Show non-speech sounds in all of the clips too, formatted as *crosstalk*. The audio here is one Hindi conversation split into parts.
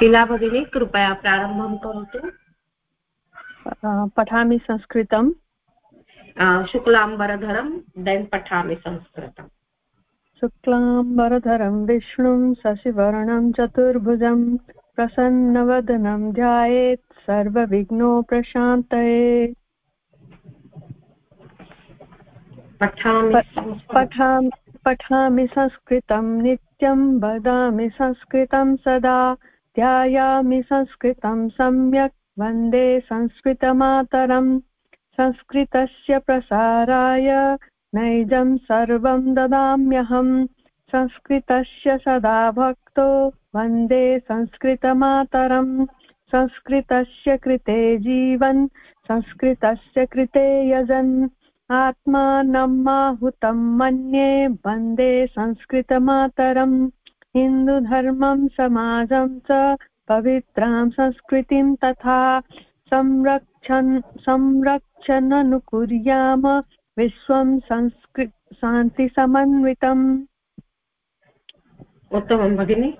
शीला भगिनी कृपया प्रारम्भं करोतु। पठामि संस्कृतं शुक्लाम्बरधरं देन् पठामि संस्कृतम्। शुक्लाम्बरधरं विष्णुं शशिवर्णं चतुर्भुजं प्रसन्नवदनं ध्यायेत् सर्वविघ्नोपशान्तये पठामि संस्कृतं नित्यं वदामि संस्कृतं सदा। ध्यायामि संस्कृतं सम्यक्। वंदे संस्कृतमातरम्। संस्कृतस्य प्रसाराय नैजं सर्वं ददाम्यहम्। संस्कृतस्य सदा भक्तो वंदे संस्कृतमातरम्। संस्कृतस्य कृते जीवन्, संस्कृतस्य कृते यजन्। आत्मानम् आहुतं मन्ये वंदे संस्कृतमातरम्। हिन्दुधर्मं समाजं च पवित्रां संस्कृतिं तथा संरक्षन् संरक्षणनुकुर्याम विश्वं संस्कृ शान्तिसमन्वितम्। उत्तमं भगिनि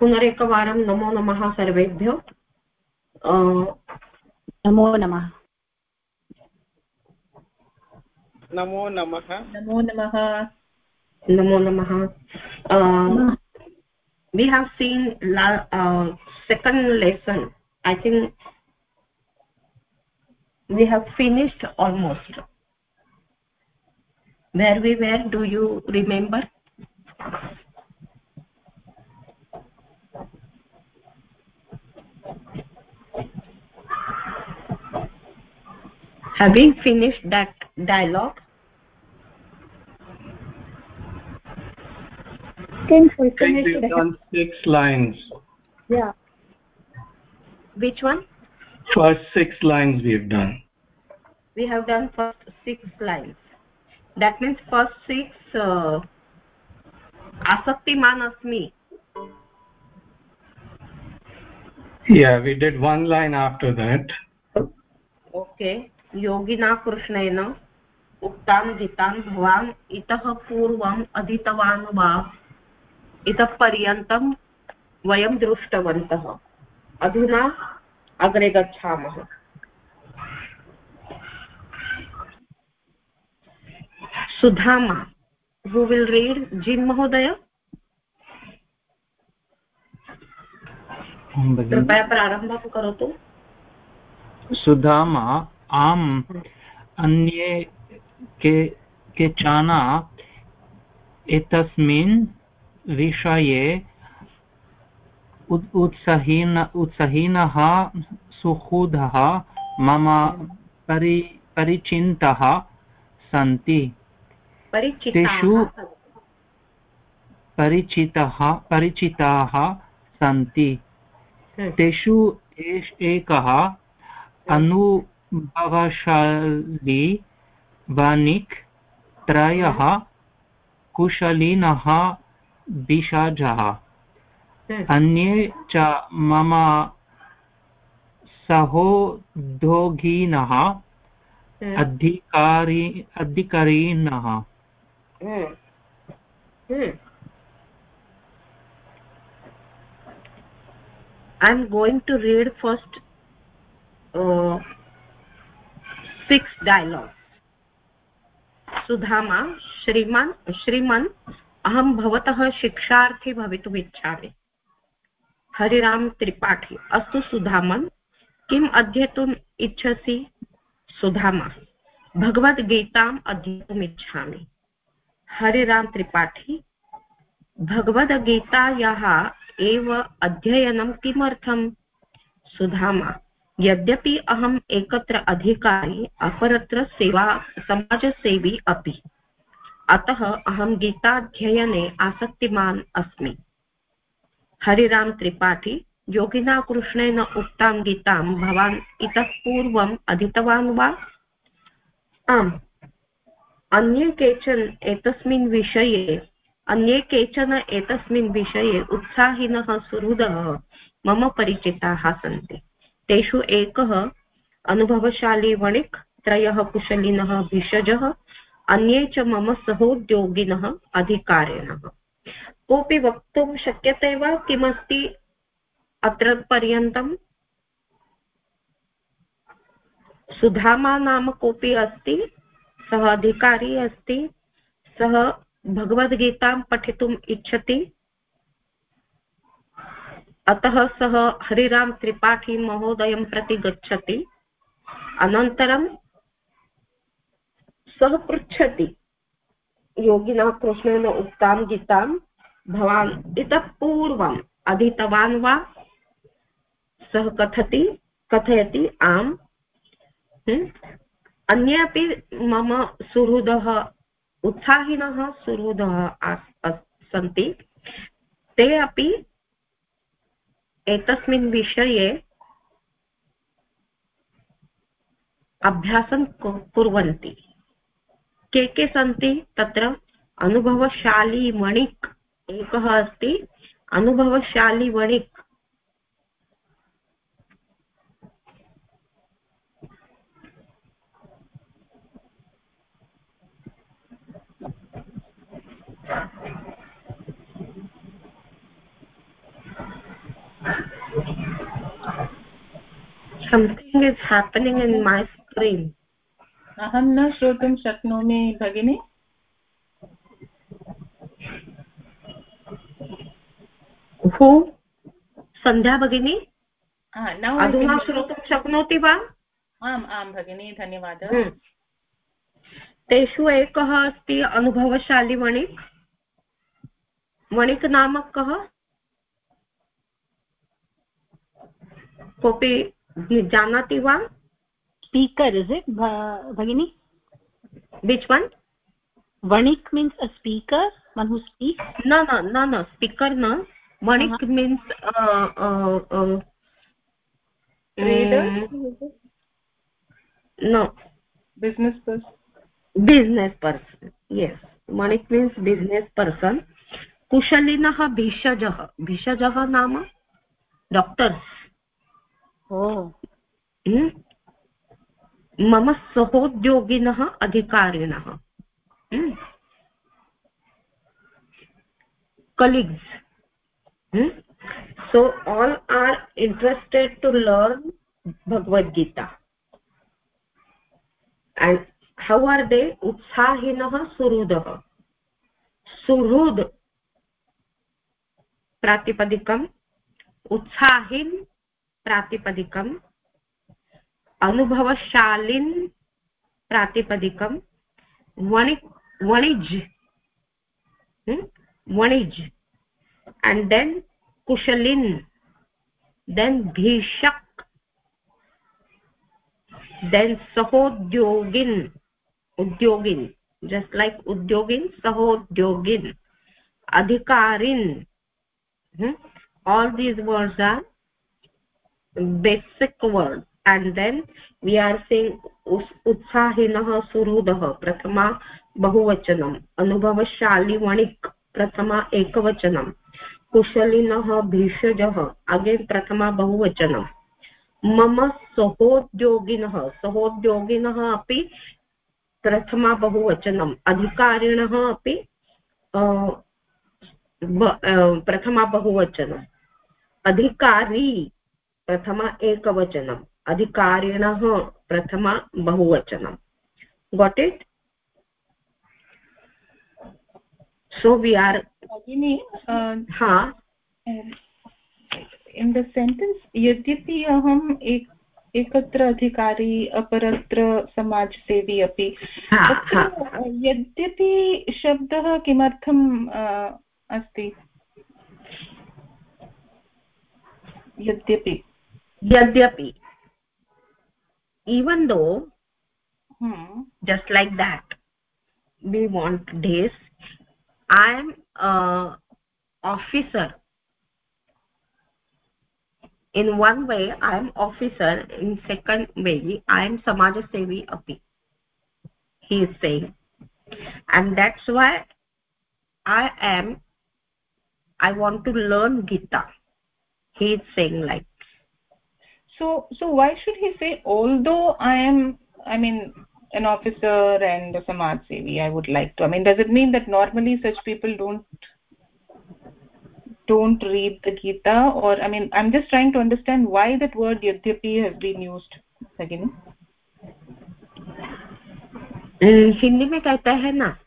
पुनरेकवारं नमो नमः सर्वेभ्यो। नमो नमः। नमो नमः। नमो नमः। namo namaha uh, we have seen la, uh, second lesson. I think we have finished almost. Where we were do you remember? Having finished that dialogue? second question is should done six lines. Yeah. Which one? First six lines we have done. We have done first six lines. That means first six uh, asaktiman asmi yeah we did one line after that. Okay. Yogina krishnena uktam jitam bhavam itah purvam aditavan va इतः पर्यन्तं वयं दृष्टवन्तः। अधुना अग्रे गच्छामः। सुधामा हु विल् रीड् जिन् महोदय? कृपया प्रारम्भं करोतु। सुधामा आम् अन्ये के केचन एतस्मिन् विषये उत्साहीन उत्साहीनः सुहृदः मम परि परिचिन्तः सन्ति। तेषु परिचितः परिचिताः सन्ति। हम्म। तेषु एकः अनुभवशाली वानिक् त्रयः कुशलिनः विषाजः। अन्ये च मम सहोद्योगिनः अधिकारी अधिकारिणः i'm going to read first uh, six dialogues. Sudhama श्रीमान् श्रीमन् अहं भवतः शिक्षार्थी भवितुम् इच्छामि। हरिराम त्रिपाठी, अस्तु सुधामन्। किम् अध्येतुम् इच्छसि? सुधामा। भगवद्गीताम् अध्येतुम् इच्छामि। हरिराम त्रिपाठी, भगवद्गीतायाः एव अध्ययनं किमर्थम्? सुधामा, यद्यपि अहम् एकत्र अधिकारी, अपरत्र सेवा, समाजसेवी अपि। अतः अहं गीताध्ययने आसक्तिमान् अस्मि। हरिराम त्रिपाठी योगिना कृष्णेन उक्तां गीतां भवान् इतः पूर्वम् अधीतवान् वा? आम्। अन्ये केचन एतस्मिन् विषये, अन्ये केचन एतस्मिन् विषये उत्साहिनः सुहृदः मम परिचिताः सन्ति। तेषु एकः अनुभवशाली वणिक्, त्रयः कुशलिनः भिषजः अन्ये च मम सहोद्योगिनः अधिकारिणः। कोऽपि वक्तुं शक्यते वा? किमस्ति अत्र पर्यन्तं सुधामा नाम कोऽपि अस्ति? सः अधिकारी अस्ति? सः भगवद्गीतां पठितुम् इच्छति? अतः सः हरिराम त्रिपाठी महोदयं प्रति गच्छति। अनन्तरं सः पृच्छति योगिनः कृष्णेन उक्तां गीतां, भवान् इतः पूर्वम् अधीतवान् वा सः कथति, कथयति, आम्। अन्ये अपि मम सुहृदः, उत्साहिनः सुहृदः सन्ति। ते अपि एतस्मिन् विषये अभ्यासं कुर्वन्ति। के के सन्ति? तत्र अनुभवशाली वणिक् एकः अस्ति। अनुभवशाली वणिक् something is happening in my screen. अहं न श्रोतुं शक्नोमि भगिनि। हु? सन्ध्या भगिनी? अधुना श्रोतुं शक्नोति वा? आम् आं भगिनी धन्यवादः। तेषु एकः अस्ति अनुभवशाली वणिक् वणिक् नाम कः? कोऽपि जानाति वा? स्पीकर् इस् इट् भगिनि which one वणिक् means a speaker one who speak न न न न स्पीकर् न वणिक् मीन्स् न business person business person yes वणिक् means business person कुशलिनः भिषजः भिषजः नाम डाक्टर्स् हम्म? मम सहोद्योगिन अधिकारिणः। Colleagues so all are interested to learn Bhagavad Gita and how are they उत्साहिनः सुहृद सुहृद् प्रातिपदिकम् उत्साहिन् प्रातिपदिकम् अनुभवशालीन प्रातिपदिकम् वणि, वणिज वणिज एंड देन् कुशलिन् देन् भीषक् देन् सहोद्योगिन्, उद्योगिन् जस्ट् लैक् उद्योगिन्, सहोद्योगिन्, अधिकारिन् all these words are basic words. And then we are saying उत्साहिनः सुहृदः, प्रथमा बहुवचनम् अनुभवशाली वणिक्, प्रथमा एकवचनं, कुशलिनः भिषजः, अगेन् प्रथमा बहुवचनं. मम सहोद्योगिनः सहोद्योगिनः अपि प्रथमा बहुवचनम् अधिकारिणः अपि प्रथमा बहुवचनम् अधिकारी, प्रथमा एकवचनम् अधिकारिणः प्रथमा बहुवचनम्. Got it so we are हा? इन् द सेण्टेन्स् यद्यपि अहम् एक एकत्र अधिकारी अपरत्र समाजसेवी अपि यद्यपि शब्दः किमर्थम् अस्ति? यद्यपि। यद्यपि। Even though hmm. just like that we want this. I am a officer. In one way i am officer. In second way i am samaj sevi api he is saying. And that's why i am i want to learn gita. He is saying like so so why should he say although i am i mean an officer and a samaj sevi i would like to i mean does it mean that normally such people don't don't read the gita or i mean i'm just trying to understand why that word yadyapi has been used again Hindi में कहते हैं ना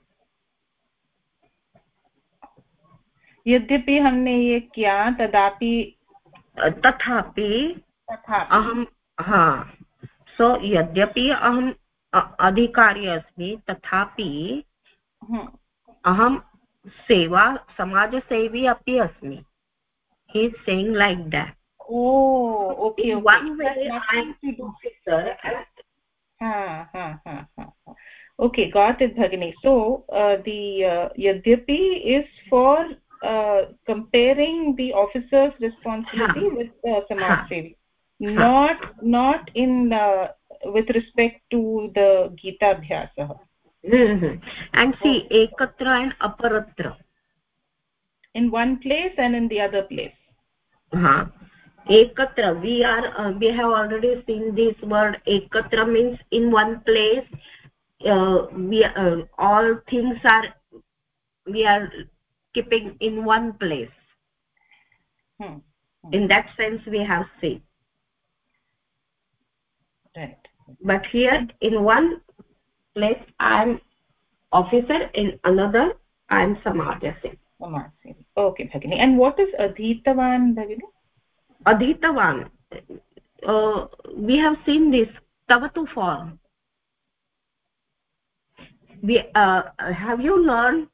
यद्यपि हमने ये किया तदापि तथापि तथा अहम हाँ सो यद्यपि अहम अधिकारी अस्मि तथापि अहं सेवा समाज सेवी अभी हि saying like that okay got is भगिनी सो दी यद्यपि is far comparing the officers responsibility with समाजसेवी। Not not in uh, with respect to the gita abhyasah *laughs* and see ekatra and aparatra. In one place and in the other place. Ha ekatra we are uh, we have already seen this word ekatra means in one place uh, we uh, all things are we are keeping in one place. Hmm. in that sense we have seen right. But here in one place i am officer in another i am samajase samaj sevi okay bhagini. And what is adhitavan bhagini? Adhitavan. Uh, we have seen this tavatu form. We uh, have you learned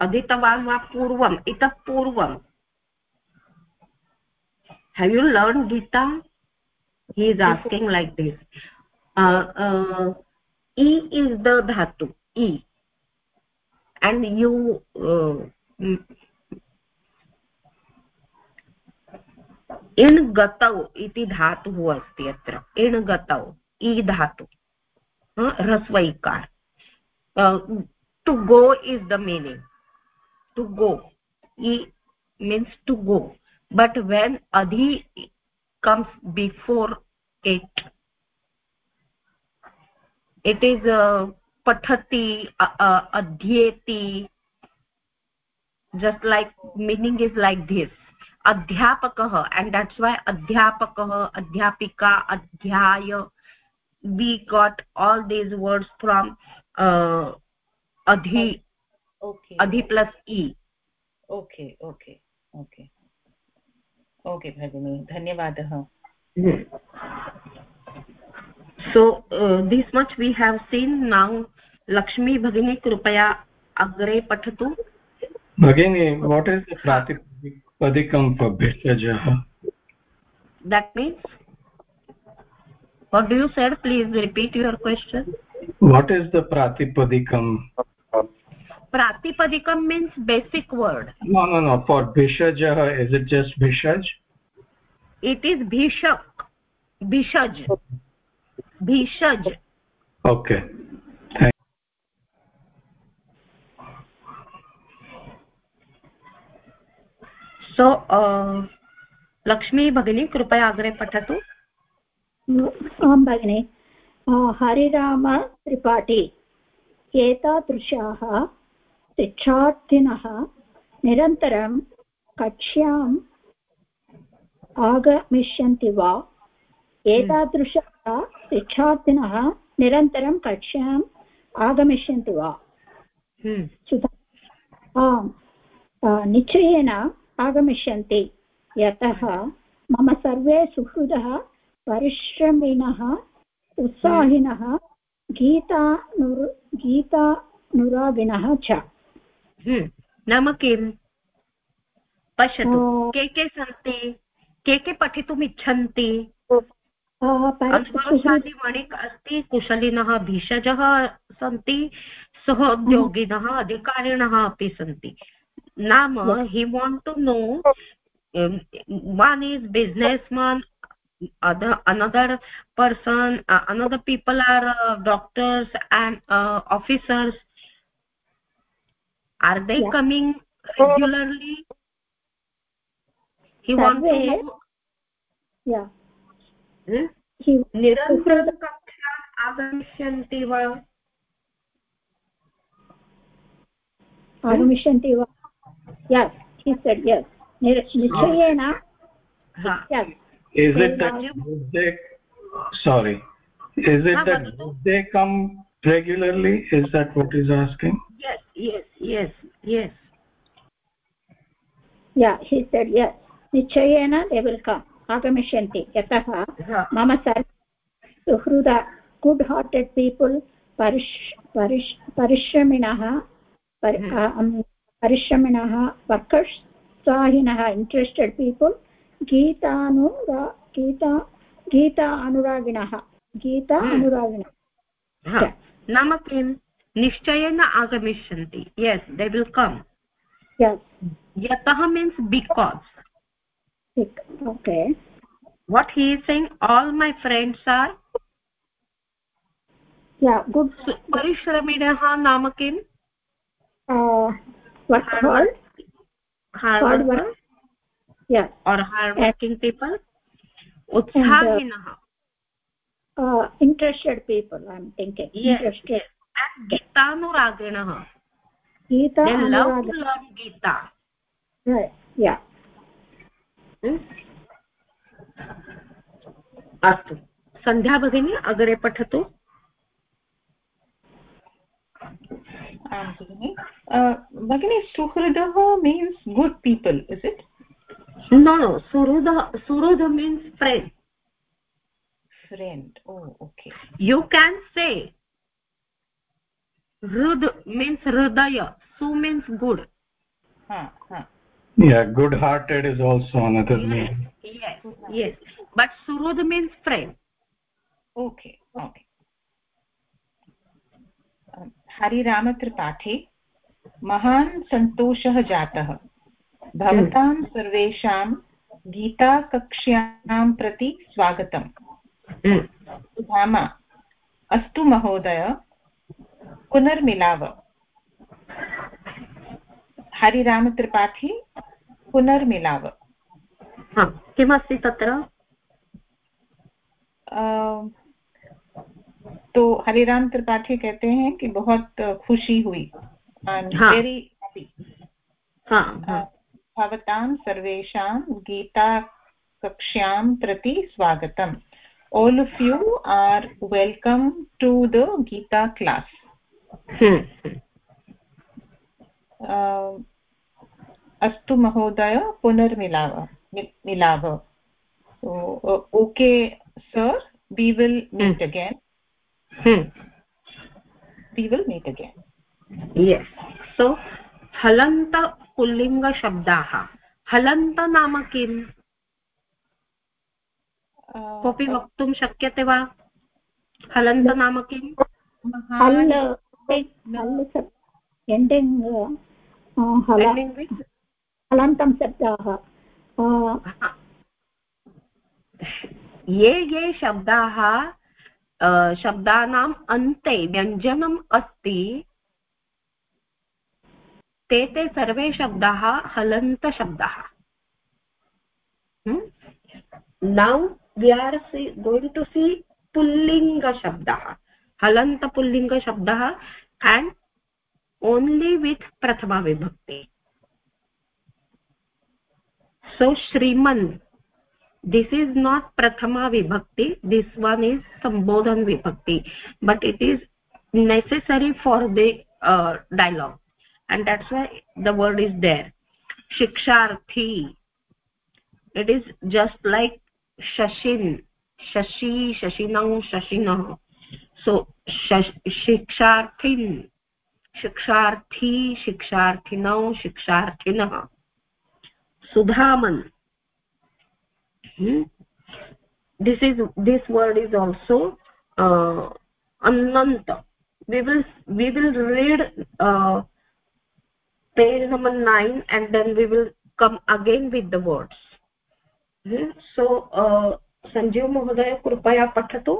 adhitavan va purvam itah purvam have you learned gita he is asking like this. Uh, uh, e is the dhatu e. And you uh, इण् गतौ इति धातुः अस्ति अत्र इण् गतौ इ धातु ह्रस्वैकार to go is the meaning to go इ means to go but when अधि comes before it. It is uh, pathati uh, uh, adhyeti just like meaning is like this. Adhyapakah and that's why adhyapakah adhyapika adhyaya we got all these words from uh, adhi okay. adhi plus e. Okay okay okay okay भगिनि धन्यवादः so this much we have seen now Lakshmi भगिनी कृपया अग्रे पठतु भगिनी वाट् इस् प्रातिपदिकं भेषजः that means what do you said please repeat your question what is the प्रातिपदिकं pratipadikam means basic word no no no for bishajah is it just bishaj it is bhishak bhishaj bhishaj okay so uh, Lakshmi भगिनी कृपया अग्रे पठतु आं भगिनि हरिराम त्रिपाठी एतादृशाः शिक्षार्थिनः निरन्तरं कक्ष्याम् आगमिष्यन्ति वा? एतादृशाः शिक्षार्थिनः निरन्तरं कक्ष्याम् आगमिष्यन्ति वा? हम्म, आम्। निश्चयेन आगमिष्यन्ति। यतः मम सर्वे सुहृदः परिश्रमिणः उत्साहिनः गीतानुरु गीतानुरागिणः च। नाम किम् पश्यतु के के सन्ति के के पठितुम् इच्छन्ति वणिक् अस्ति कुशलिनः भिषजः सन्ति सहोद्योगिनः अधिकारिणः अपि सन्ति नाम he want to know one is businessman other another person uh, another people are uh, doctors and uh, officers are they Yeah. coming regularly he want to Sarve- know yeah. hmm? He, निरन्तरं कक्षाम् आगमिष्यन्ति वा आगमिष्यन्ति वा yes he said yes निश्चयेन हा yes is it Then that now- would they sorry is it Ha, that Vadu. would they come regularly is that what he's asking Yes yes yes yes. Yeah he said yes. निश्चयेन they will come. हा मम सर्व सुहृद गुड् हार्टेड् पीपुल् परिश् परिश् परिश्रमिणः परि- Hmm. अ- अम्, परिश्रमिणः वर्कर्स् उत्साहिनः इण्ट्रेस्टेड् पीपुल् गीतानुरा गीता गीता अनुरागिणः गीता. अनुरागिणः नाम किं निश्चयेन आगमिष्यन्ति। यस् दे विल् कम् यतः means because okay what he saying all my friends are good परिश्रमिणः नाम किम्? उत्साहिनः interested people I am thinking interested गीतानुरागिणः Gita hmm? अस्तु। सन्ध्या भगिनी अग्रे पठतु। भगिनी सुहृद means good people is it no no सुहृदः Suhrud means friend friend oh okay you can say रुद means हृदय सु means good. Good hearted is also but सुरुद means frame okay okay Hariram Tripathi महान सतोष जाता। भवतां hmm. सर्वेषां प्रति स्वागत hmm. अस्त महोदय। पुनर्मिलाव। हरिरामत्रिपाठी पुनर्मिलाव। हा किमस्ति तत्र? तो हरिराम त्रिपाठी कहते हैं कि बहुत खुशी हुई। हाँ। वेरी हैप्पी हा हा। भवतां सर्वेषां गीताकक्ष्यां प्रति स्वागतम्। All of you are welcome to the gita class Hmm, hmm. uh, अस्तु महोदय पुनर्मिलाव मिलाव we will meet Hmm. again. Hmm. we will meet again. Yes. So हलन्त नाम किम् कोऽपि वक्तुं शक्यते वा हलन्त नाम किम् हल् एण्डिङ्ग् with? हलन्तं शब्दाः ये ये शब्दाः शब्दानाम् अन्ते व्यञ्जनम् अस्ति ते ते सर्वे शब्दाः हलन्तशब्दाः now we are see going to see पुल्लिङ्गशब्दः हलंतु्लिंग शब्द एंड ओनली विथ प्रथमा विभक्ति सो श्रीमन् दिस् इस् नाट् प्रथमाविभक्ति दिस् वन् इस् सम्बोधन विभक्ति but it is necessary for the dialogue and that's why the word is there शिक्षार्थी इट इज़ जस्ट लाइक शशिन् शशि शशिनौ शशिनौ सो शिक्षार्थिन्, शिक्षार्थी, शिक्षार्थिनौ, शिक्षार्थिनः। सुधामन्। This is this word is also अन्वन्त we will we will read page number nine and then we will come again with the words so Sanjeev महोदय, कृपया पठतु।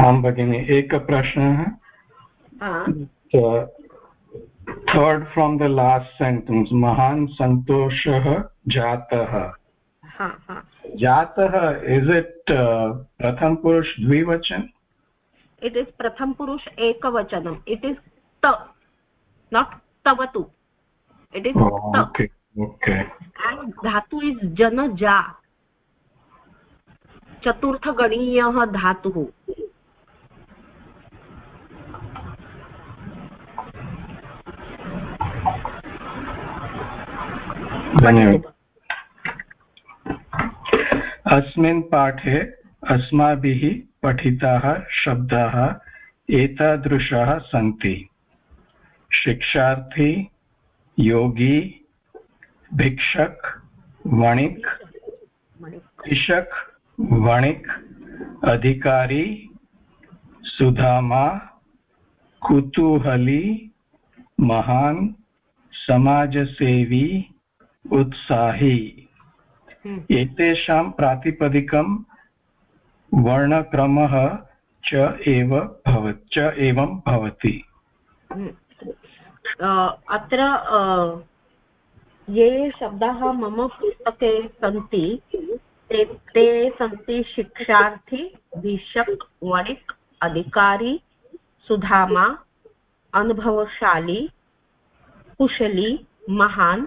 आं भगिनि एकप्रश्नः third from the last sentence महान् सन्तोषः जातः। जातः इस् इट् uh, प्रथमपुरुष द्विवचन? इट् इस् प्रथमपुरुष एकवचनम्। इट् इस् त नाट् तवतु। इट् इस् oh, धातु इस् जनजा। चतुर्थगणीयः धातुः। अस्मिन् पाठे अस्माभिः पठिताः शब्दाः एतादृशाः सन्ति। शिक्षार्थी, योगी, भिक्षक, वणिक कृषक वणिक, अधिकारी सुधामा कुतूहली, महान, समाजसेवी उत्साही हम्म। एतेषां प्रातिपदिकं वर्णक्रमः च एव भव च एवं भवति हम्म। अत्र ये शब्दाः मम पुस्तके सन्ति ते ते सन्ति शिक्षार्थी भिषक् वणिक् अधिकारी सुधामा अनुभवशाली कुशली महान्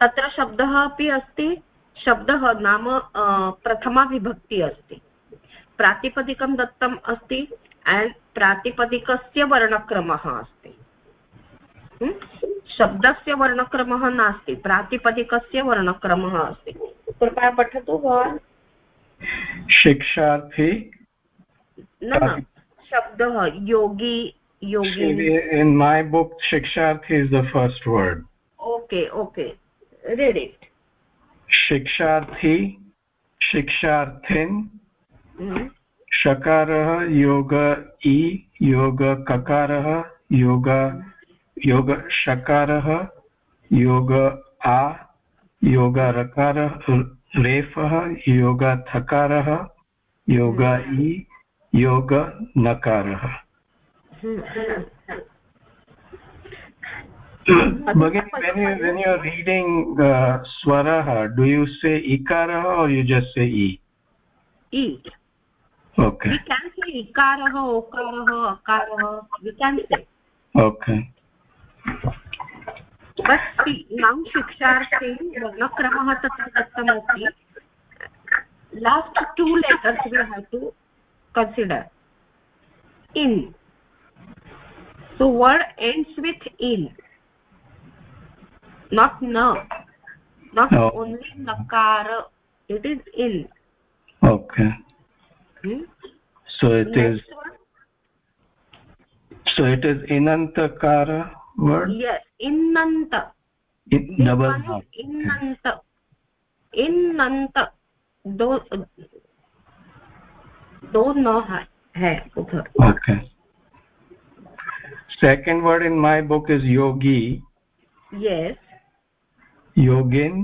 तत्र शब्दः अपि अस्ति शब्दः नाम प्रथमा विभक्ति अस्ति। प्रातिपदिकं दत्तम् अस्ति एण्ड् प्रातिपदिकस्य वर्णक्रमः अस्ति। शब्दस्य वर्णक्रमः नास्ति प्रातिपदिकस्य वर्णक्रमः अस्ति। कृपया पठतु भवान्। शिक्षार्थी न शब्दः योगी yogi in my book shiksharthi is the first word. Okay okay read it शिक्षार्थी शिक्षार्थिन् mm-hmm. शकारः योग इ योग ककारः योग योग शकारः योग आ योग रकारः रेफः योग थकारः योग इ योग नकारः। Bhagini, when you when you're reading uh, swaraha, do you say ikaraha or you just say e? E. Okay. We can say ikaraha, okaraha, akaraha. We can say. Okay. But see, now shiksharthe वर्णक्रमः तत्र दत्तमस्ति last two letters we have to consider in so word ends with in not na not no. only nakara it is in. Okay. Hmm? so it Next is. One? so it is inantakara word? Yes inanta it double inanta inanta do do no hai udhar okay. Second word in my book is yogi. Yes योगेन।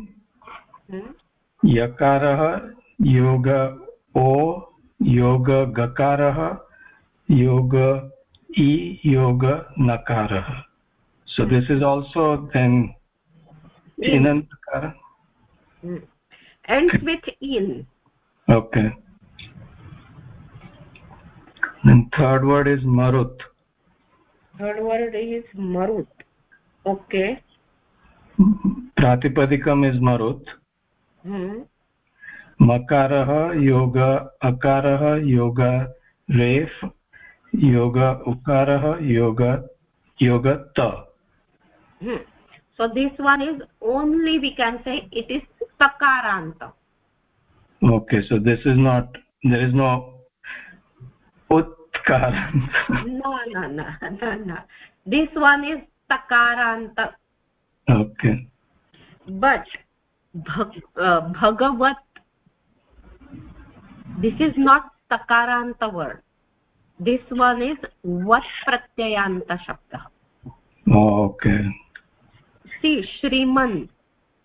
यकार योग ओ योग गकार योग इ योग नकार। So this is also then इनन्तकार and with in okay third word is मरुत् third word is मरुत् ओके प्रातिपदिकम् इस् मरुत्। मकारः योग अकारः योग रेफ् योग उकारः योग योग त। Say it is सकारान्त okay so this is not there is no उत्कारान्त न दिस् वन् इस् तकारान्त okay. But uh, bhagavat this is not takaranta word. This one is vat pratyayanta shabda. Oh, okay. See shriman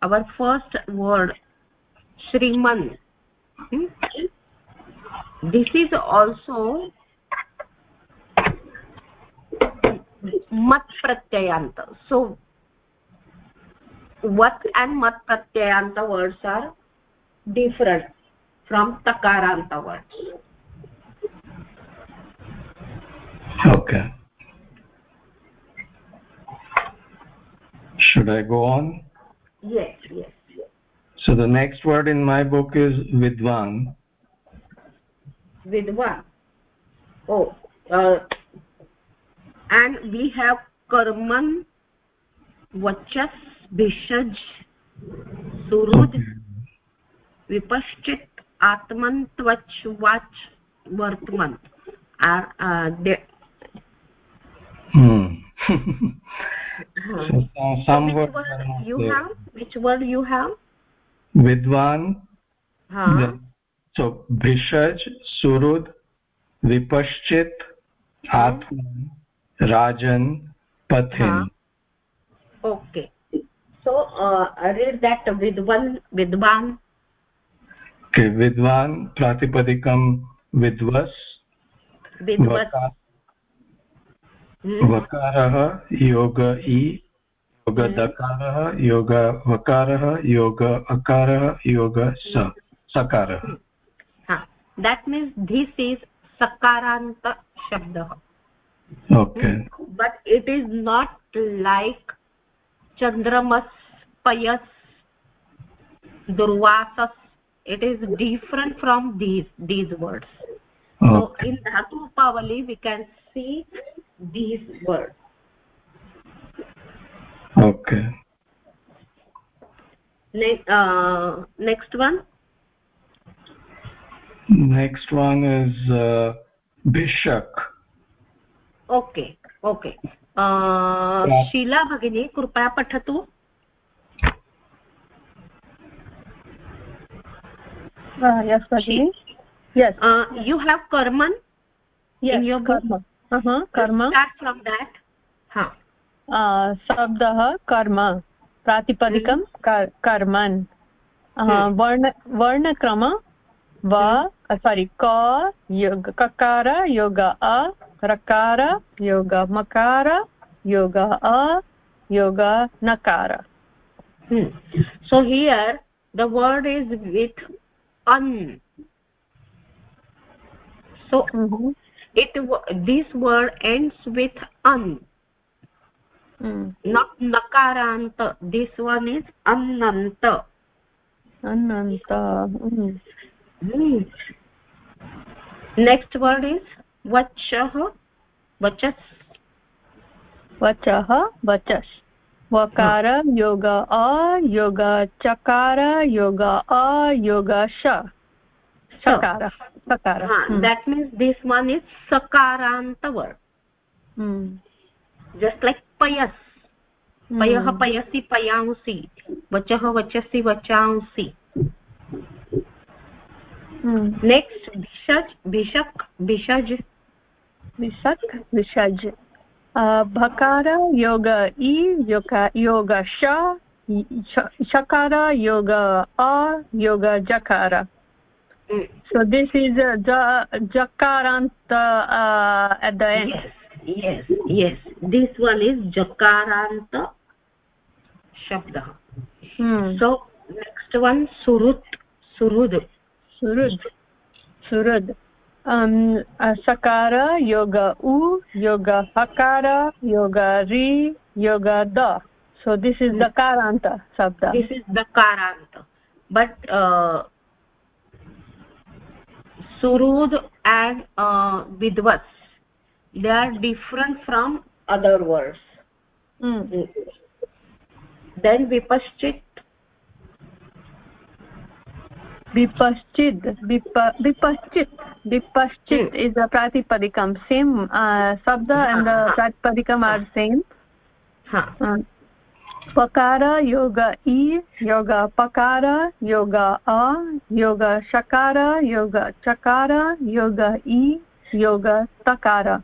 our first word shriman hmm? this is also mat pratyayant so what and mat pratyayanta words are different from takaranta words. Okay. Should i go on? Yes yes, yes. so the next word in my book is vidwan. Vidwan. Oh uh, and we have karman vachas भिषज सुहृद विपश्चित आत्मन त्वच वाच वर्तमान। आर दे यू हैव विद्वान भिषज सुहृद विपश्चित आत्मन राजन पथिन okay so uh, read that vidwan vidwan okay vidwan pratipadikam vidvas vidvas वकारः योग इ योगदकारः योग वकारः योग अकारः योग स सकारः that means this is sakaranta shabdah okay but it is not like chandramas payas durvasas. It is different from these these words. Okay. so in dhatu pavali we can see these words. Okay. Next uh, next one. Next one is uh, bishak. Okay okay Sheila भगिनी कृपया पठतु यस् भगिनि यस् कर्म फ्रोम् देट् शब्दः कर्म प्रातिपदिकं कर्मन् वर्ण वर्णक्रम व सारी क योग ककार योग अ रकार योग मकार योग a yoga nakara hmm. so here the word is with an so mm -hmm. it this word ends with an mm. not nakaranta this one is ananta ananta mm. Mm. next word is वचः वचस्। वचः वचस्। वकार योग अयोग चकार योग अयोग योग श। सकार सकार that means this one is सकारान्त वर् जस्ट् लैक् पयस् पयः पयसि पयांसि वचः वचसि वचांसि। हम्म। नेक्स्ट् भिषज् भिषक् भिषज्। भिषक् भिषज् भकार योग इ योग योग श mm. so this is a ja, jakaranta uh, at the end yes yes yes this one is jakaranta shabda hmm. so next one surut surud surud surud um, sakara yoga u yoga hakara yoga ri yoga da. So this is the karanta sabda. This is the karanta. But uh, surud and uh, vidvas they are different from other words. Mm. then vipaschit vipaschid vipaschit vipaschit hmm. is a pratipadikam same uh, sabda and the pratipadikam are same ha uh, pakara yoga e yoga pakara yoga a yoga shakara yoga chakara yoga e yoga takara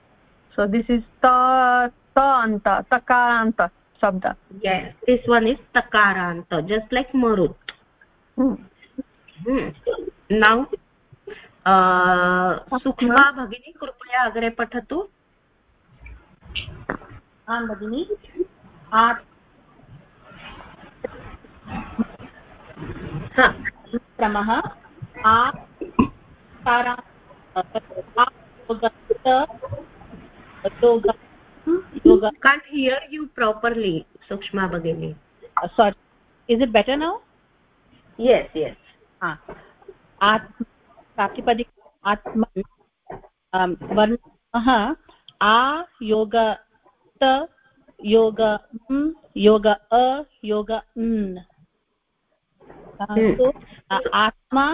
so this is ta ta anta takaranta shabda yes this one is takaranta just like marut hmm. Hmm. now भगिनी कृपया अग्रे पठतु आं भगिनि क्रमः can't hear you properly sukshma bagini uh, sorry is it better now yes yes प्रातिपदि आत्म वर्णः आ योग त योग योग अ योग तो, आत्मा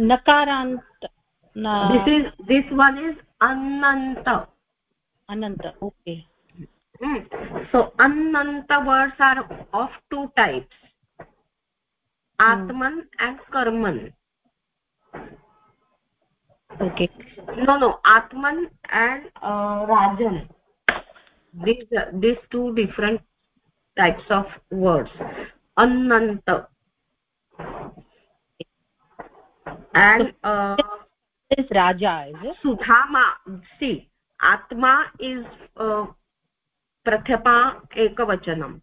नकारान्त this one is okay. So Anant words are of two आत्मन हम्म. एंड कर्मन. ओके. नो नो आत्मन and Rajan. This this two different types of words Anant. And is राजा इज़ सुधामा. सी आत्मा is Prathama एकवचनम.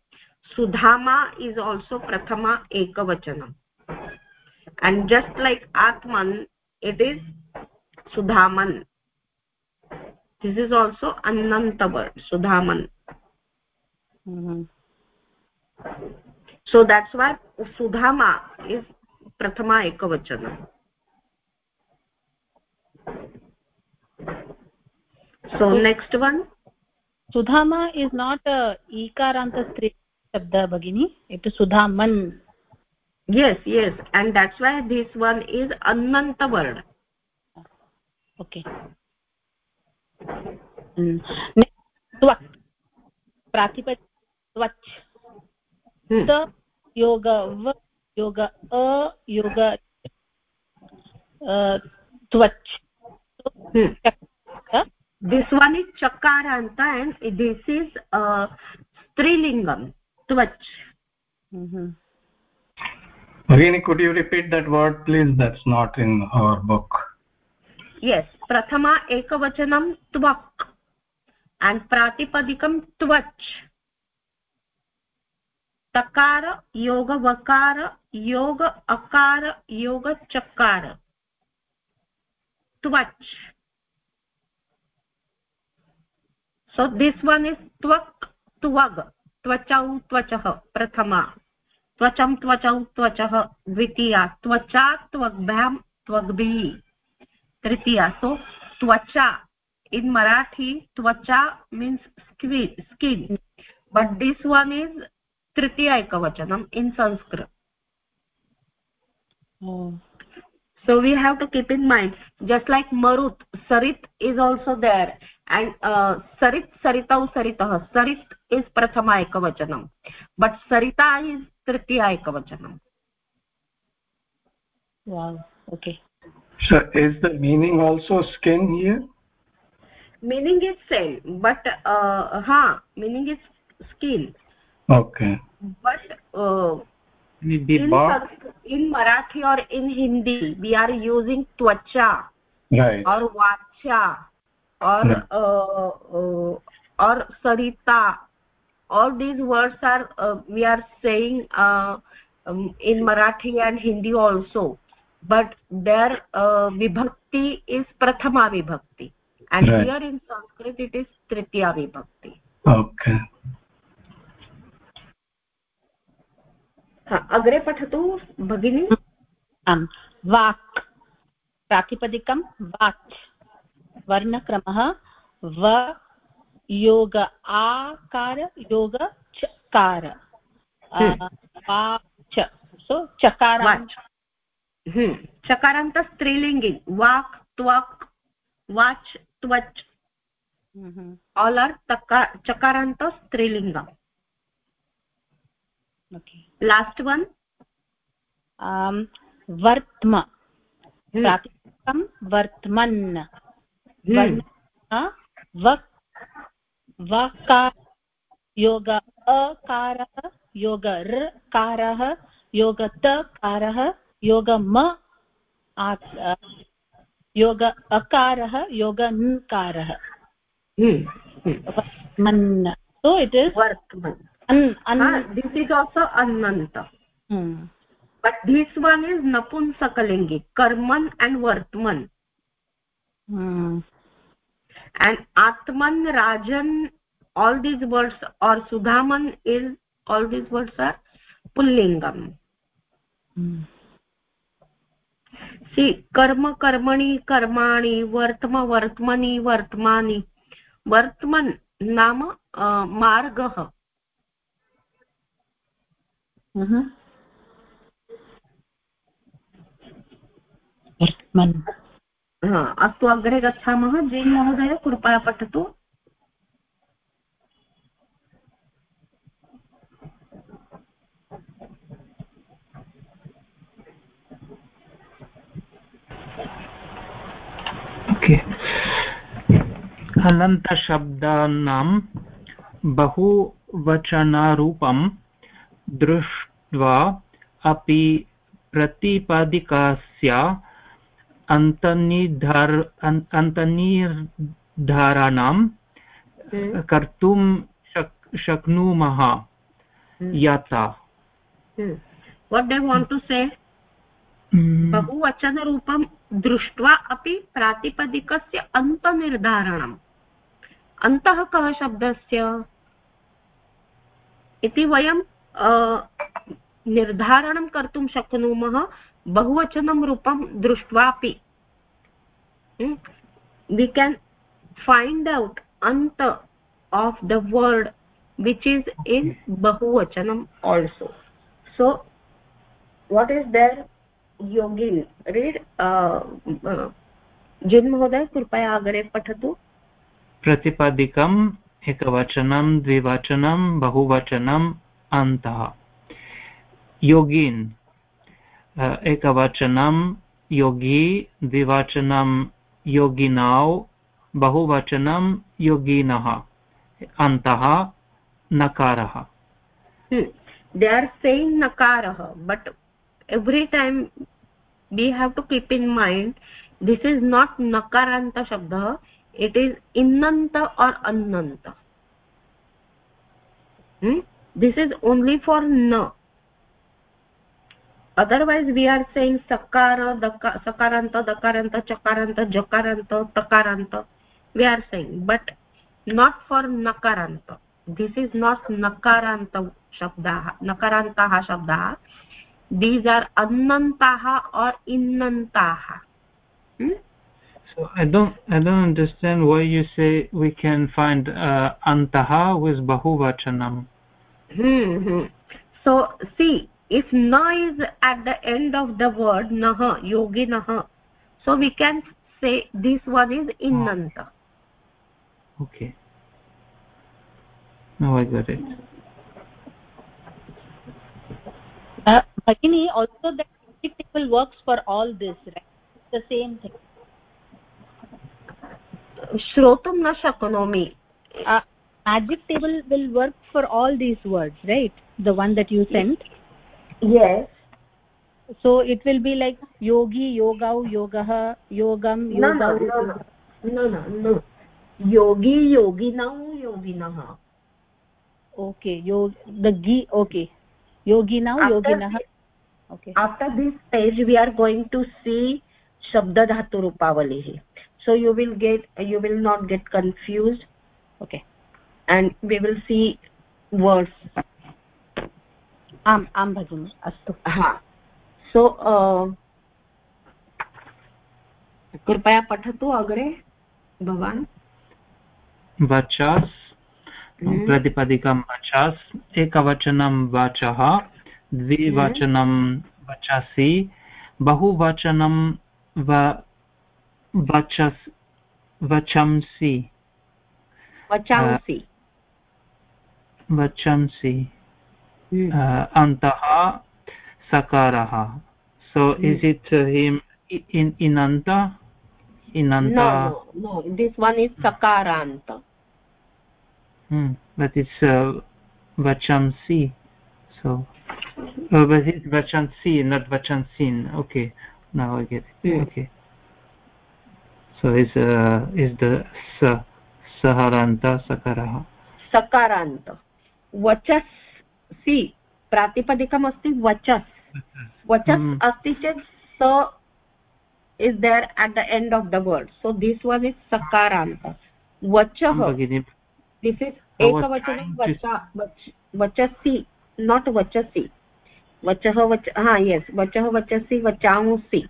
Sudhama is also prathama ekavachanam. And just like atman it is sudhaman. This is also ananta word sudhaman. Mm -hmm. so that's why sudhama is prathama ekavachana so next one. Sudhama is not a ikaranta stri शब्द भगिनी it सुधामन्। Yes yes and that's why this one is Anant word okay प्रातिपद त्वच् योग व एण्ड् दिस् इस् स्त्रीलिङ्गम् त्वच् भगिनि could you repeat that word please that's not in our book yes प्रथमा एकवचनं त्वक् अण्ड् प्रातिपदिकं त्वच् तकार योगवकार योग अकार योगचकार त्वच् सो दिस् वन् इस् त्वक् त्वग् त्वचौ त्वचः प्रथमा। त्वचं त्वचौ त्वचः द्वितीया। त्वचा त्वग्भ्यां त्वग्भिः। तृतीया। सो त्वचा। इन् मराठी त्वचा means skin skin but this one is Tritiya एकवचनम् in Sanskrit so we have to keep in mind just like मरुत् सरित् इस् आल्सो देर् एण्ड् सरित् सरितौ सरितः सरित् इस् प्रथम एकवचनं बट सरिता इज़ तृतीय एकवचनम् is the meaning also skin meaning is but but हा meaning is skin but in Marathi और in Hindi we are using त्वचा और वाचा और सरिता all these words are uh, we are saying uh, um, in marathi and hindi also but their uh, vibhakti is prathama vibhakti and right. here in sanskrit it is tritiya vibhakti okay अग्रे पठतु भगिनी आम् वाक् प्रातिपदिकं वाच् वर्णक्रमः व योग आकार योग चकार। वाच। सो चकार चकारान्त स्त्रीलिङ्गि वाक् त्वक् वाच् त्वच्। are chakaranto strilinga okay. Last one? Um vartma प्रातिपदिकं वर्तमन्। वक् योग अकारः योग ऋकारः योग तकारः योग म योग अकारः योग न्कारः so hmm, it hmm. Is work this is also अन्मन्त but hmm. This one is नपुंसकलिङ्गि कर्मन् एण्ड् वर्त्मन्। And atman rajan all these words or sudhaman is all these words are pullingam hmm. see कर्म कर्मणि कर्माणि वर्तम वर्तमनि वर्तमानि वर्तमन् नाम मार्गः अस्तु अग्रे गच्छामः। जैन् महोदय कृपया पठतु। ओके हलन्तशब्दानां बहुवचनारूपं दृष्ट्वा अपि प्रतिपादिकस्य अन्तनिर्धार अन्तनिर्धारणं हम्म। कर्तुं शक् शक्नुमः। यथा वट् डे वाण्ट् टु से बहुवचनरूपं दृष्ट्वा अपि प्रातिपदिकस्य अन्तनिर्धारणम् अन्तः कः शब्दस्य? इति वयं निर्धारणं कर्तुं शक्नुमः। बहुवचनं रूपं दृष्ट्वापि we can find out end of the word which is in बहुवचनम् also so what is there योगिन् read जिन् महोदय कृपया अग्रे पठतु. प्रतिपादिकम् एकवचनं, द्विवचनं बहुवचनम् अन्तः योगिन् एकवचनं योगी द्विवचनं योगिनौ बहुवचनं योगिनः अन्तः नकारः दे आर् सेङ्ग् नकारः but every time we have to keep in mind this is not नकारान्त शब्दः इट् इस् इन्नन्त और् अन्नन्त दिस् इस् ओन्ली फार् न otherwise we are saying sakara daka, sakaranta dakaranta chakaranta jakaranta takaranta we are saying but not for nakaranta this is not nakaranta shabdah nakarantah shabdah these are annantaha or innantaha hmm? so i don't i don't understand why you say we can find uh, antaha with bahuvachanam hmm, hmm. so see if na is at the end of the word nah yoginah so we can say this one is ah. innanta. Okay. Now i got it. Uh, also the article works for all this right? It's the same thing. Shrotum na shaknomi uh, adjective will work for all these words right? The one that you sent. yes. So it will be like yogi yogau yogah yogam yogau no no no no, no. yogi yoginau yoginah okay yog the gi okay yoginau yoginah okay after this page we are going to see shabda dhatu rupavali so you will get you will not get confused okay and we will see words आम् आं भगिनि अस्तु। हा। सो कृपया पठतु अग्रे भवान्। वचास् प्रतिपदिकं वचास् एकवचनं वाचः द्विवचनं वचसि बहुवचनं वचस् वचंसि। वचांसि। वचंसि। Uh, antah sakarah so hmm. is it him in inanta? Inanta. No, no no. This one is sakaranta. Hmm. But it's uh, vachansi. So oh, but it's vachansi not vachansin. Okay. Now i get it. Mm. okay. So is uh, is the sa saharanta sakarah sakaranta. Vachas सि प्रातिपदिकम् अस्ति वचस्। वचस्। हम्म। अस्ति चेत् स is there at the end of the word so this one is सकारान्त। वचः। दिस् इस् एकवचने वच वचसि नाट् वचसि। वचः वच हा यस् वचः वचसि वचांसि।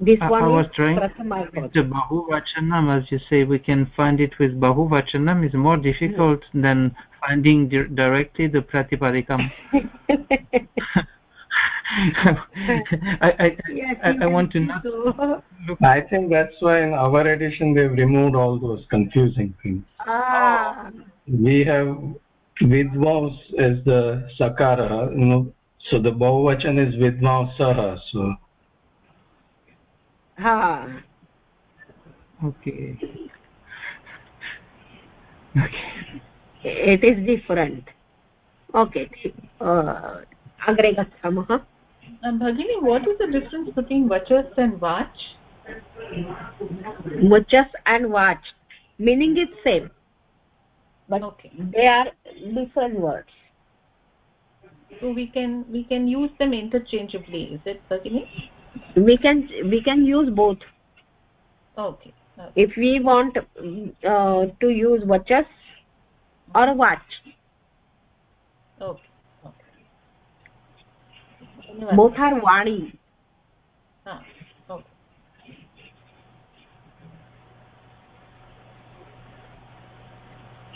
This I, one I was is trying prathama the bahuvachanam as you say we can find it with bahuvachanam is more difficult hmm. than finding di directly the pratipadikam *laughs* I, I, yes, I, I want to not look. I think that's why in our edition they've removed all those confusing things. Ah. We have vidvaus as the sakara, you know, so the bahuvachan is vidvausaha, so ha okay. Okay. It is different. Okay. Uh, agre bhagini what is the difference between vachas and vach vachas and vach meaning is same. But okay. they are different words. So we can we can use them interchangeably is it bhagini? We can we can use both. Okay, okay. if we want uh, to use vachas or watch. Okay. Both are vani ah, okay.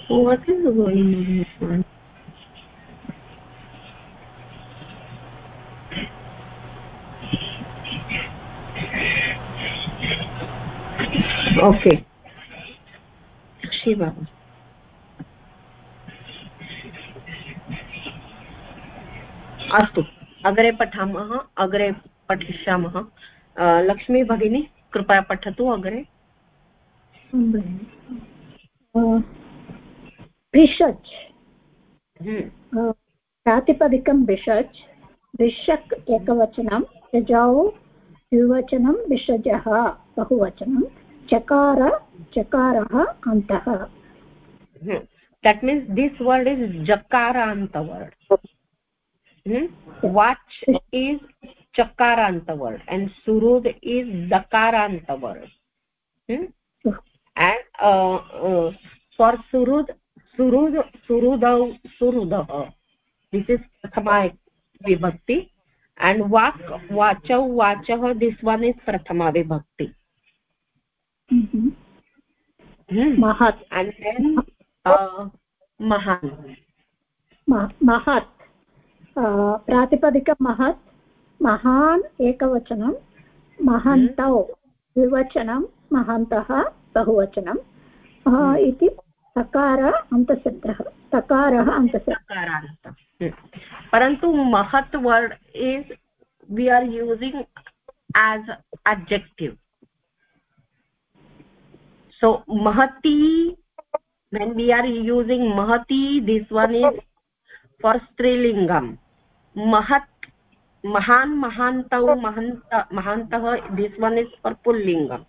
what is going on okay. Shiva अस्तु। अग्रे पठामः अग्रे पठिष्यामः। लक्ष्मी भगिनी कृपया पठतु अग्रे। भिषच् हम्म। प्रातिपदिकं भिषच् भिषक् एकवचनं यजौ द्विवचनं विषजः बहुवचनं। चकार चकारः अन्तः। That means this word is जकारान्त word वाच् इस् चकारान्त वर्ड् एण्ड् सुरुद् इस् दकारान्त वर्ड् एण्ड् फार् सुरुद् सुरुद् सुरुदौ सुरुदः दिस् इस् प्रथमा विभक्ति एण्ड् वाक् वाचौ वाचः दिस् वन् इस् प्रथमा विभक्ति mahat. And then uh, mahat. प्रातिपदिकं महत् महान् एकवचनं महन्तौ द्विवचनं महन्तः बहुवचनं इति सकार अन्तशब्दः सकारः अन्तशब्दः परन्तु महत् word is we are using as adjective. So mahati when we are using mahati this one is for strilingam mahat mahan mahantau mahant mahantah this one is for pullingam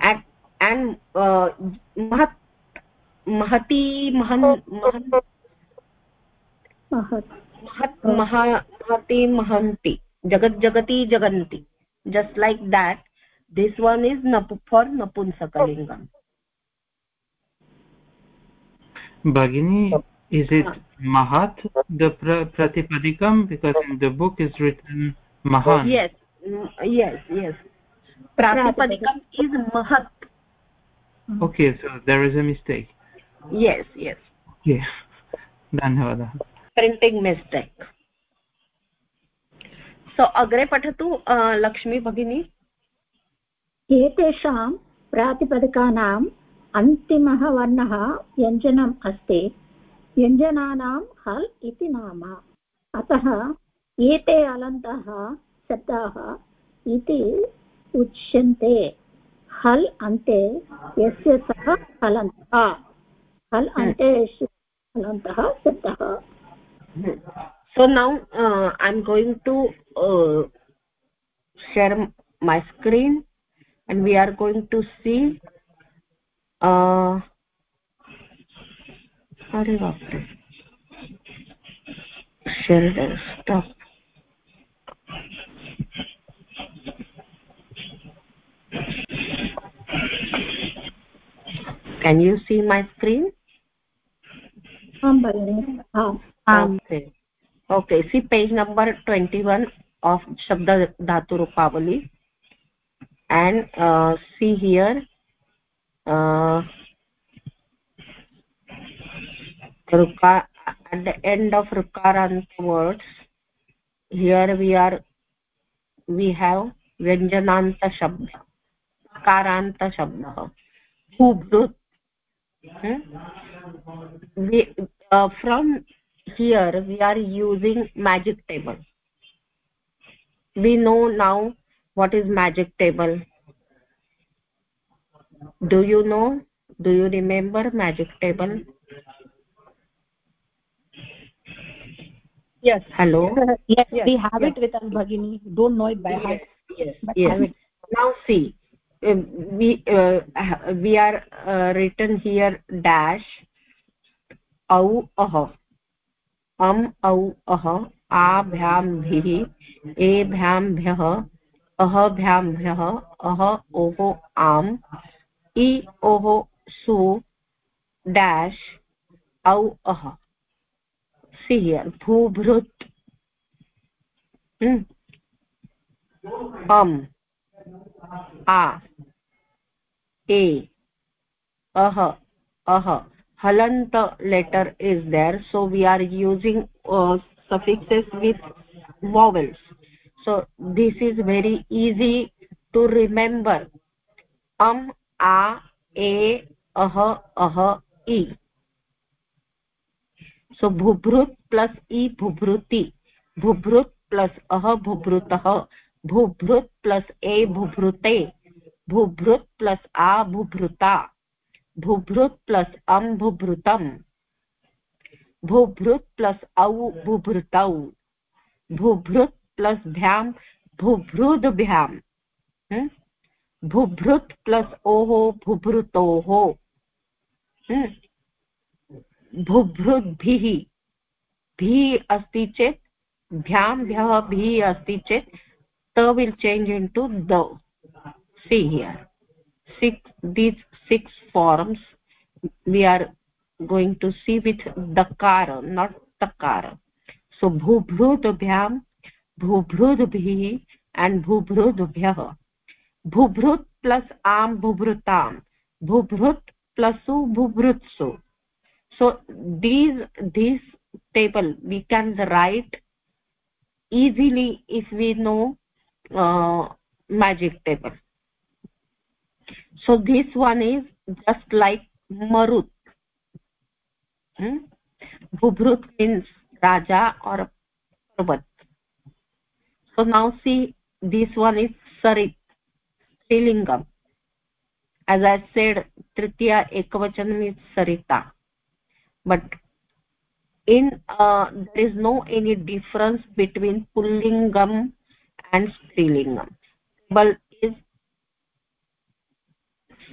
and and uh, mahat mahati mahan mahan mahat mahat mahati mahanti jagat jagati jaganti just like that this one is napu for napunsakalingam bagini is it mahat the pra pratipadikam because in the book is written mahan yes yes yes pratipadikam is mahat okay so there is a mistake yes yes okay धन्यवादः प्रिण्टिङ्ग् मिस्टेक् सो अग्रे पठतु लक्ष्मी भगिनी एतेषां प्रातिपदिकानाम् अन्तिमः वर्णः व्यञ्जनम् अस्ति। व्यञ्जनानां हल् इति नाम। अतः एते अलन्तः शब्दाः इति उच्यन्ते। हल् अन्ते यस्य सः हलन्तः हल् अन्ते हलन्तः सिद्धः so now uh, i'm going to uh, share my and we are going to see uh are baap re stop. Can you see my screen? Um okay. Okay see page number 21 of shabda dhatu rupavali and uh, see here uh, ruka at the end of rukarant words here we are we have vyanjananta shabda karanta shabda bhubrut hmm? we uh, from here we are using magic table we know now what is magic table do you know do you remember magic table yes hello yes, Yes, we have yes. it with us bhagini don't know it by heart yes yes now see uh, we uh, we are uh, written here dash au ah अम् औ अः आभ्यां भिः एभ्यां भ्यः अह भ्याम् अह ओः आम, इ ओः सु, डेश्, औ अह। सिहियर् भूभृत्। हम्म। Um, uh, A, uh uh. हलन्त letter is there so we are using suffixes with vowels so this is very easy to remember am a a ah ah e so bhubrut plus e bhubruti bhubrut plus ah bhubrutah bhubrut plus a bhubrute bhubrut plus a bhubruta भुभृत् प्लस् अम् भुभृतम् भुभृत् प्लस् औ भुभृतौ भुभृत् प्लस् भ्यां भुभृद्भ्याम् भुभृत् प्लस् ओः भुभृतोः भुभृद्भिः भी। अस्ति चेत् भ्यां भ्यः भी अस्ति चेत् त will change into the. See here six these six forms we are going to see with dakara not takara so bhubhrudbhyam bhubhrudbhih and bhubhrudbhyah bhubhrut plus am bhubrutam bhubhrut plus su bhubrutsu so these this table we can easily if we know uh, magic table so this one is just like marut hmm? bhubrut means raja or parvat so now see this one is sarit strilingam as i said tritiya ekavachanam is sarita but in uh, there is no any difference between pullingam and strilingam but is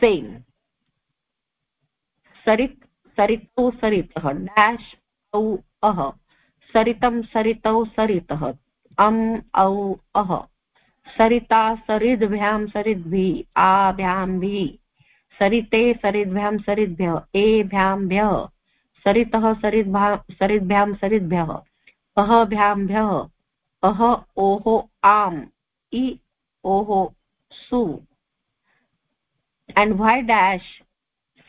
same सरित् सरितौ सरितः डेश् औ अह सरितं सरितौ सरितः अम् औ अह। सरिता सरिद्भ्यां सरिद्भिः आभ्याम्भिः सरिते सरिद्भ्यां सरिद्भ्यः एभ्याम्भ्यः सरितः सरिद्भा सरिद्भ्यां सरिद्भ्यः। अहभ्याम्भ्यः अह ओः आम्। इ ओः सु। And why dash?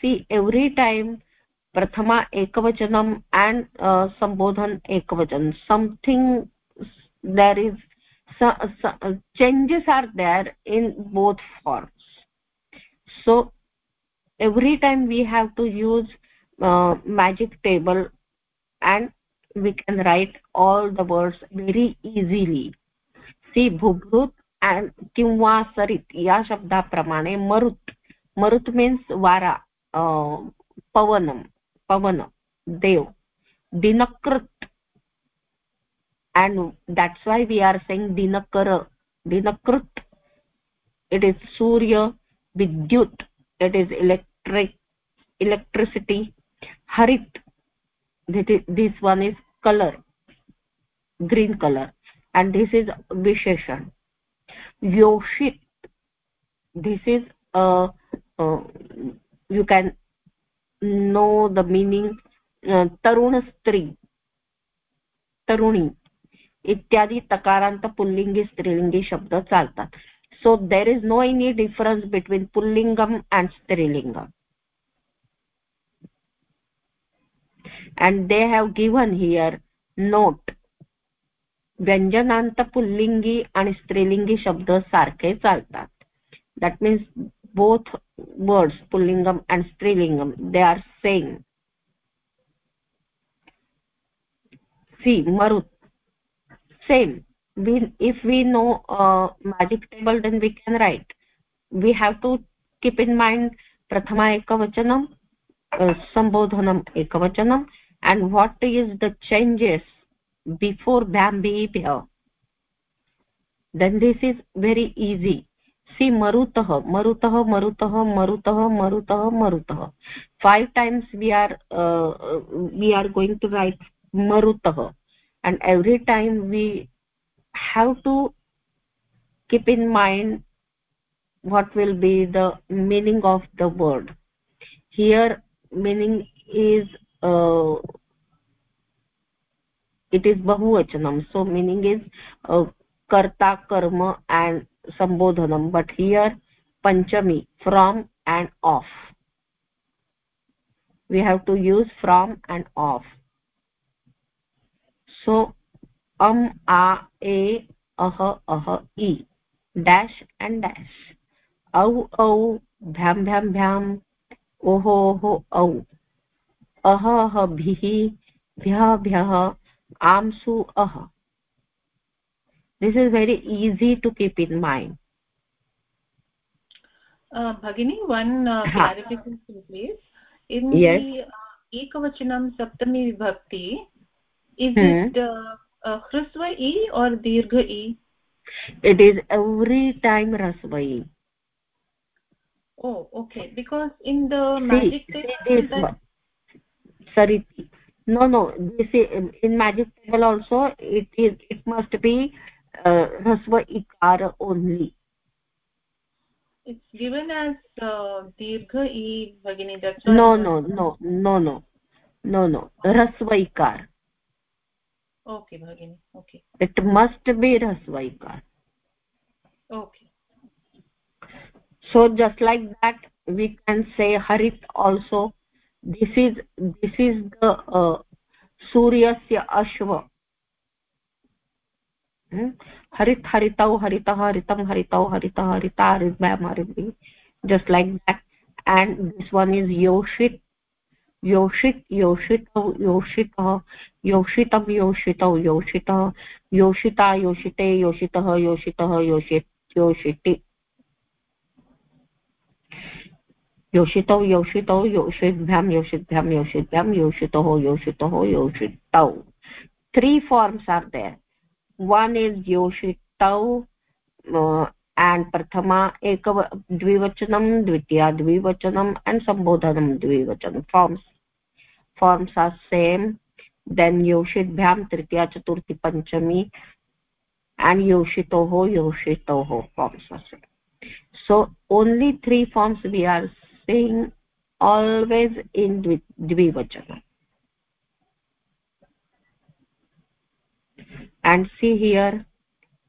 See every time prathama ekavachanam and uh, sambodhan something there is so, so, changes are there in both forms so every time we have to use uh, magic table and we can write all the words very easily see bhubrut and किंवा सरित या शब्दाप्रमाणे मरुत मरुत मीन्स वारा पवनम pavan dev dinakrit and that's why we are saying dinakara. Dinakrit. It is surya vidyut. It is electric electricity. Harit. This one is color. Green color. And this is visheshan. Yoshit. This is uh, uh, you can know the meaning uh, tarun stri. Taruni इत्यादी तकारांत पुल्लिंगी स्त्रीलिंगी शब्द चालतात so there is no any difference between pullingam and strilingam and they have given here note व्यंजनांत पुल्लिंगी आणि स्त्रीलिंगी शब्द सारखे चालतात that means both words pullingam and strilingam they are same see marut same we if we know uh, magic table then we can write we have to keep in mind prathama ekavachanam uh, sambodhanam ekavachanam and what is the changes before bhambibhya then this is very easy see marutah marutah marutah marutah marutah marutah five times we are uh, we are going to write marutah and every time we have to keep in mind what will be the meaning of the word. Here meaning is uh, it is bahuvachanam. So meaning is uh, karta karma and sambodhanam. But here panchami from and off. We have to use from and off so am a a ah ah e dash and dash au au bham bham bham oho oho au uh uh भिः भ्यः भ्यः आंसु uh this is very easy to keep in mind uh, bhagini one uh, clarification please in yes. the uh, ekavachanam saptami vibhakti is hmm. it uh, uh, hrasva e or dirgha e it is every time rasva e oh okay because in the see, magic see table this that... sariti no no this is in magic table also it is it must be uh, rasva ikara only it's given as uh, dirgha e bhagini that's no no no no no no no rasva ikar okay भगिनी okay it must be ह्रस्वैकार okay so just like that we can say हरित् also this is this is the सूर्यस्य अश्व हरित हरितौ हरितः हरितं हरितौ हरितः हरिता हरिद्वयं हरिद्वि just like that and this one is योषित् yoshit yoshitau yoshitah yoshitam yoshitau yoshitah yoshita yoshite yoshitah yoshitah yoshit yoshiti योषितौ योषितौ योषिभ्यां योषिभ्यां योषिभ्यां योषितोः योषितोः योषितौ three forms are there one is yoshitau uh, and prathama ekav dvivachanam dvitiya dvivachanam and sambodhanam dvivachanam forms forms are same then yoshitbhyam tritiya chaturthi panchami and yoshitoho yoshitoho forms are same so only three forms we are saying always in dvivachana and see here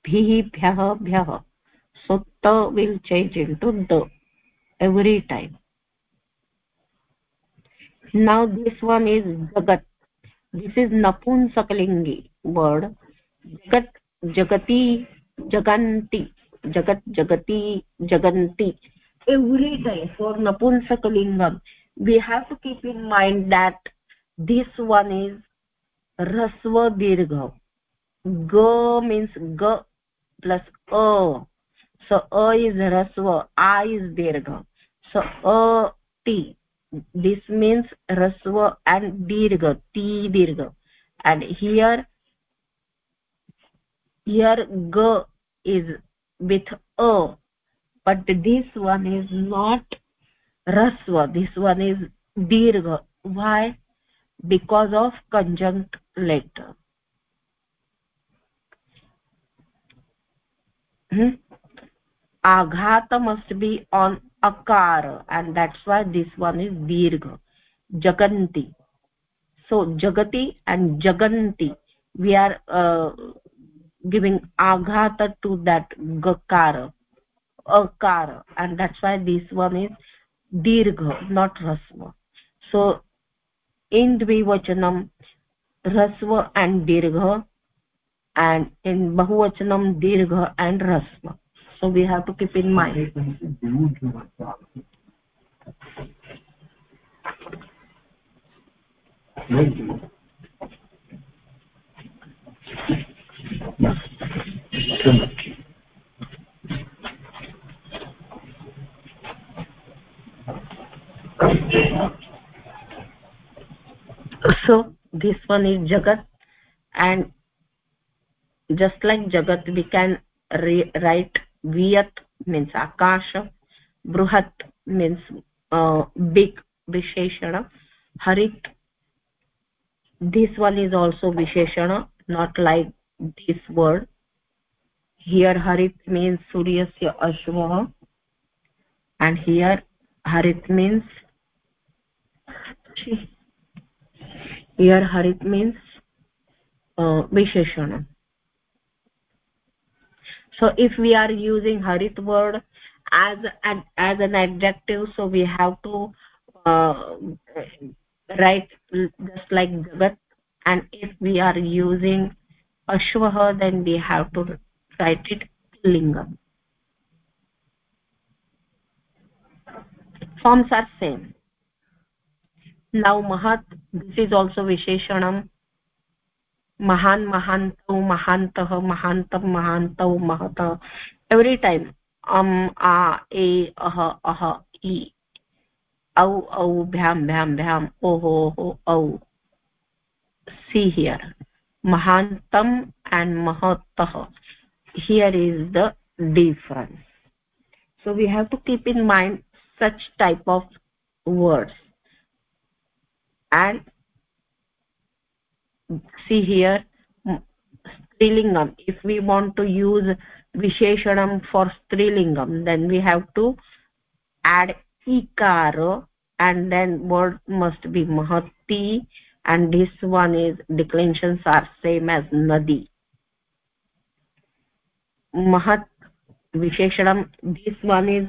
bhihi bhyah bhyah ta will change into the every time now this one is jagat this is napunsakalingi word jagat jagati jaganti jagat jagati jaganti every time for napunsakalingam we have to keep in mind that this one is rasva dirgha g means g plus a so a is rasva i is dirgha so a t. This means rasva and dirgha ti dirgha and here here g is with a. But this one is not rasva this one is dirgha why? Because of conjunct letter. Hmm? Aghat must be on akara and that's why this one is dirgha jaganti. So jagati and jaganti we are uh, giving aghata to that gakara akara and that's why this one is dirgha not rasva. So in dvivachanam rasva and dirgha and in bahuvachanam dirgha and rasva so we have to keep in mind. So this one is jagat. And just like jagat we can write वियत् मीन्स् आकाश बृहत् मीन्स बिग विशेषण हरित् दिस् वन् इस् आल्सो विशेषण not like this word here हरित् means सूर्यस्य अश्वः एण्ड् हियर् हरित् मीन्स् हियर् हरित् मीन्स् विशेषणम् so if we are using harit word as an as an adjective so we have to uh, write just like jagat. And if we are using ashwah then we have to write it lingam. Forms are same. Now mahat this is also visheshanam mahan Mahantu, mahantah mahantam mahantau mahata every time am a e aha aha e o, au bhyam bhyam see here. Mahantam and mahatah. Here is the difference. So we have to keep in mind such type of words. And see here mm, strilingam if we want to use visheshanam for strilingam then we have to add ikara and then word must be mahati and this one is declensions are same as nadi. Mahat visheshanam this one is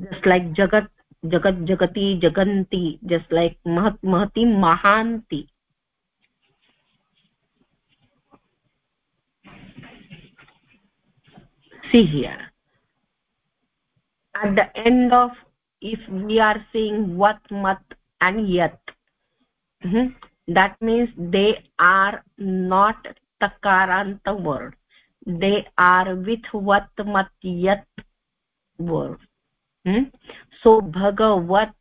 just like jagat jagat jagati jaganti just like mahat mahati mahanti see here at the end of if we are seeing what mat and yat mm -hmm, that means they are not takaranta word they are with what mat yat word hmm? so bhagavat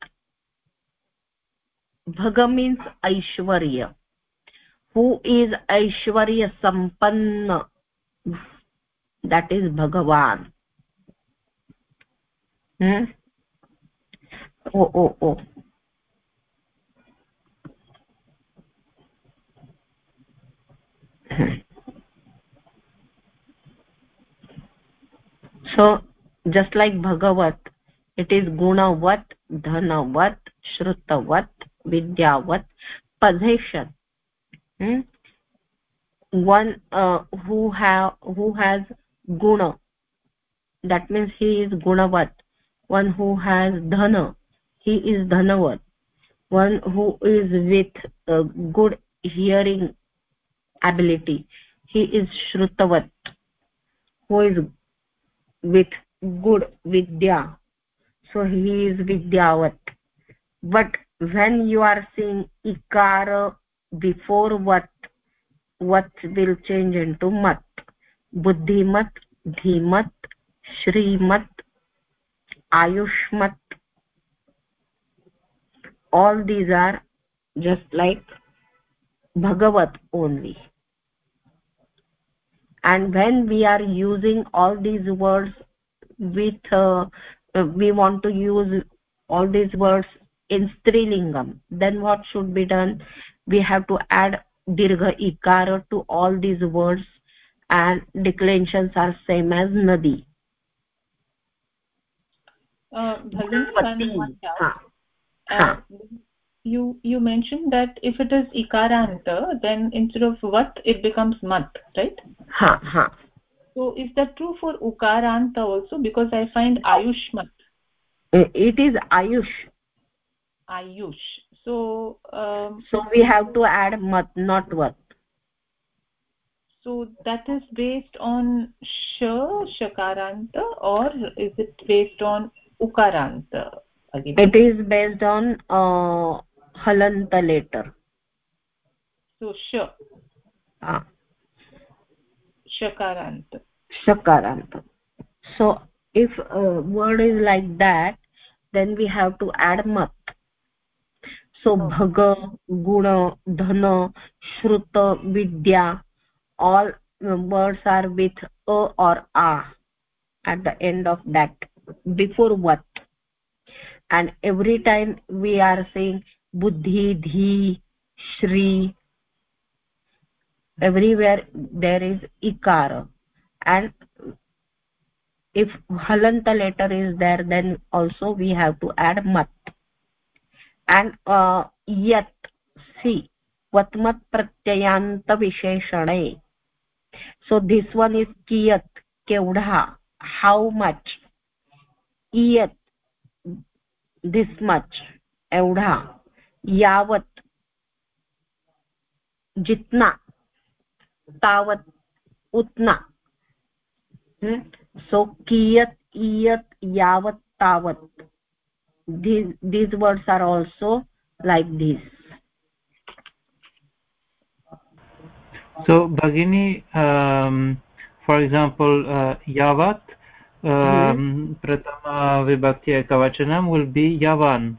bhaga means aishwarya who is aishwarya sampanna that is bhagavan hmm? oh oh oh so just like bhagavat it is gunavat dhanavat shrutavat vidyavat possession hmm? one uh, who have who has guna that means he is gunavat one who has dhana he is dhanavat one who is with uh, good hearing ability he is shrutavat who is with good vidya so he is vidyavat but when you are seeing ikara before what what will change into mat buddhimat dhimat shrimat ayushmat all these are just like bhagavat only and when we are using all these words with uh, we want to use all these words in strilingam then what should be done we have to add dirgha ikara to all these words and declensions are same as nadi. Uh, uh, you you mentioned that if it is ikaranta then instead of what it becomes mat right? Ha ha so is that true for ukaranta also? Because i find ayushmat it is ayush. Ayush. So um, so we have to add mat not what so that is based on sh shakaranta or is it based on ukaranta again it is based on uh, halanta later so sh ah shakaranta shakaranta so if a word is like that then we have to add mat so oh. bhaga guna dhana shruta vidya all words are with a or a at the end of that. Before what? And every time we are saying buddhi dhi shri everywhere there is ikara and if halanta letter is there then also we have to add mat. And uh, yat see vatmat pratyayanta visheshane so this one is kiyat kevdha how much iyat this much एवढा यावत जितना तावत उतना so kiyat iyat yavat tavat these these words are also like this so bhagini um, for example uh, yavat prathama vibhakti ekavachanam will be yavan.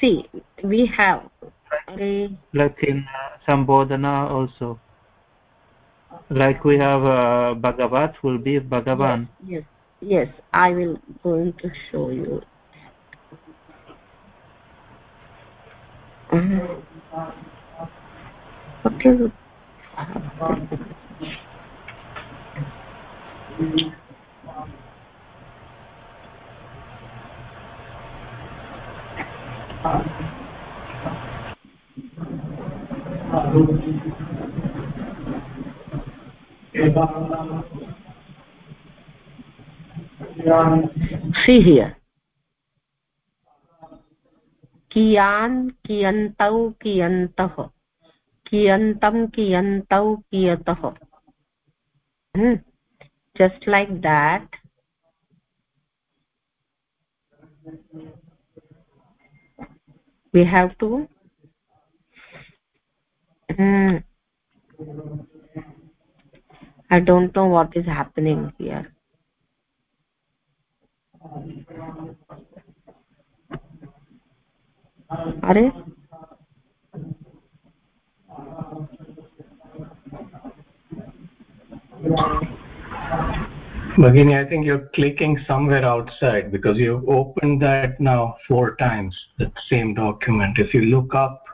See we have like in uh, sambodhana also. Like we have uh, bhagavat will be bhagavan. Yes, yes yes i will going to show you. Okay see here कियान् कियन्तौ कियन्तः। कियन्तं कियन्तौ कियतः। Just like that we have to I don't know what is happening here अरे Bhagini, I think you're clicking somewhere outside because you've opened that now four times, the same document. If you look up.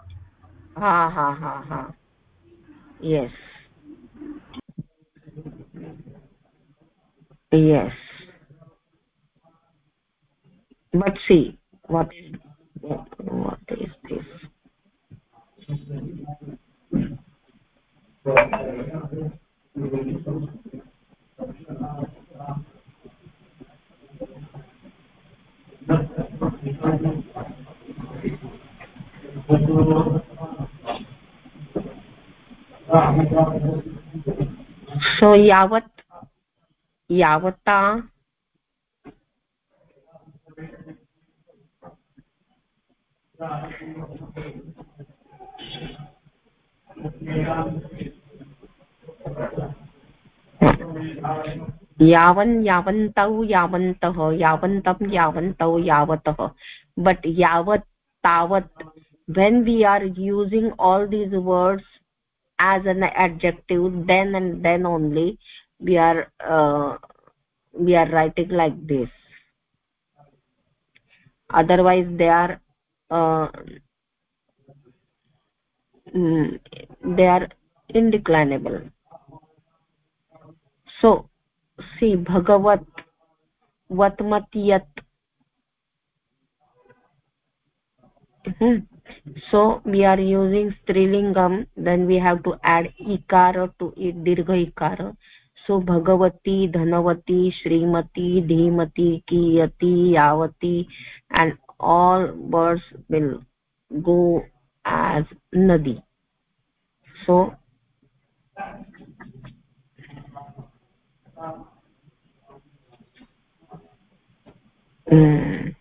Ha ha ha ha. Yes. Yes. But see, what is, what is this? So यावत् यावता यावन यावन्तौ यावन्तः, यावन्तं यावन्तौ यावतः. बट् यावत्, तावत् when we are using all these words as an adjective then and then only we are we are writing like this otherwise they are they are indeclinable so see bhagavat vatmatiyat hmm. so we are using strilingam then we have to add ikara to it dirgha ikara so bhagavati dhanavati shrimati dhimati kiyati yavati and all words will go as nadi so mm.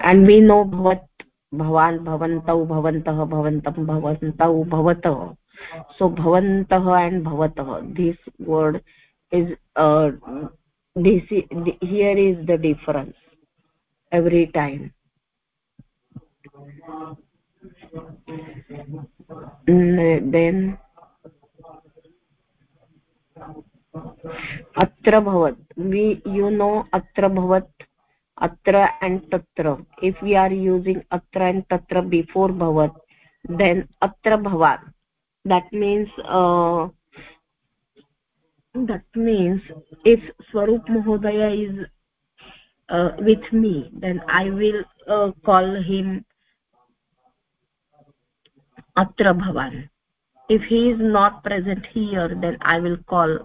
and we know bhavan bhavantau bhavantah bhavantam bhavantau bhavatah so bhavantah and bhavatah this word is uh, this here is the difference every time then atra bhavat we you know atra bhavat atra and tatra if we are using atra and tatra before bhavat then atra bhavat that means uh, that means if swarup mahodaya is uh, with me then i will uh, call him atra bhavan. If he is not present here then i will call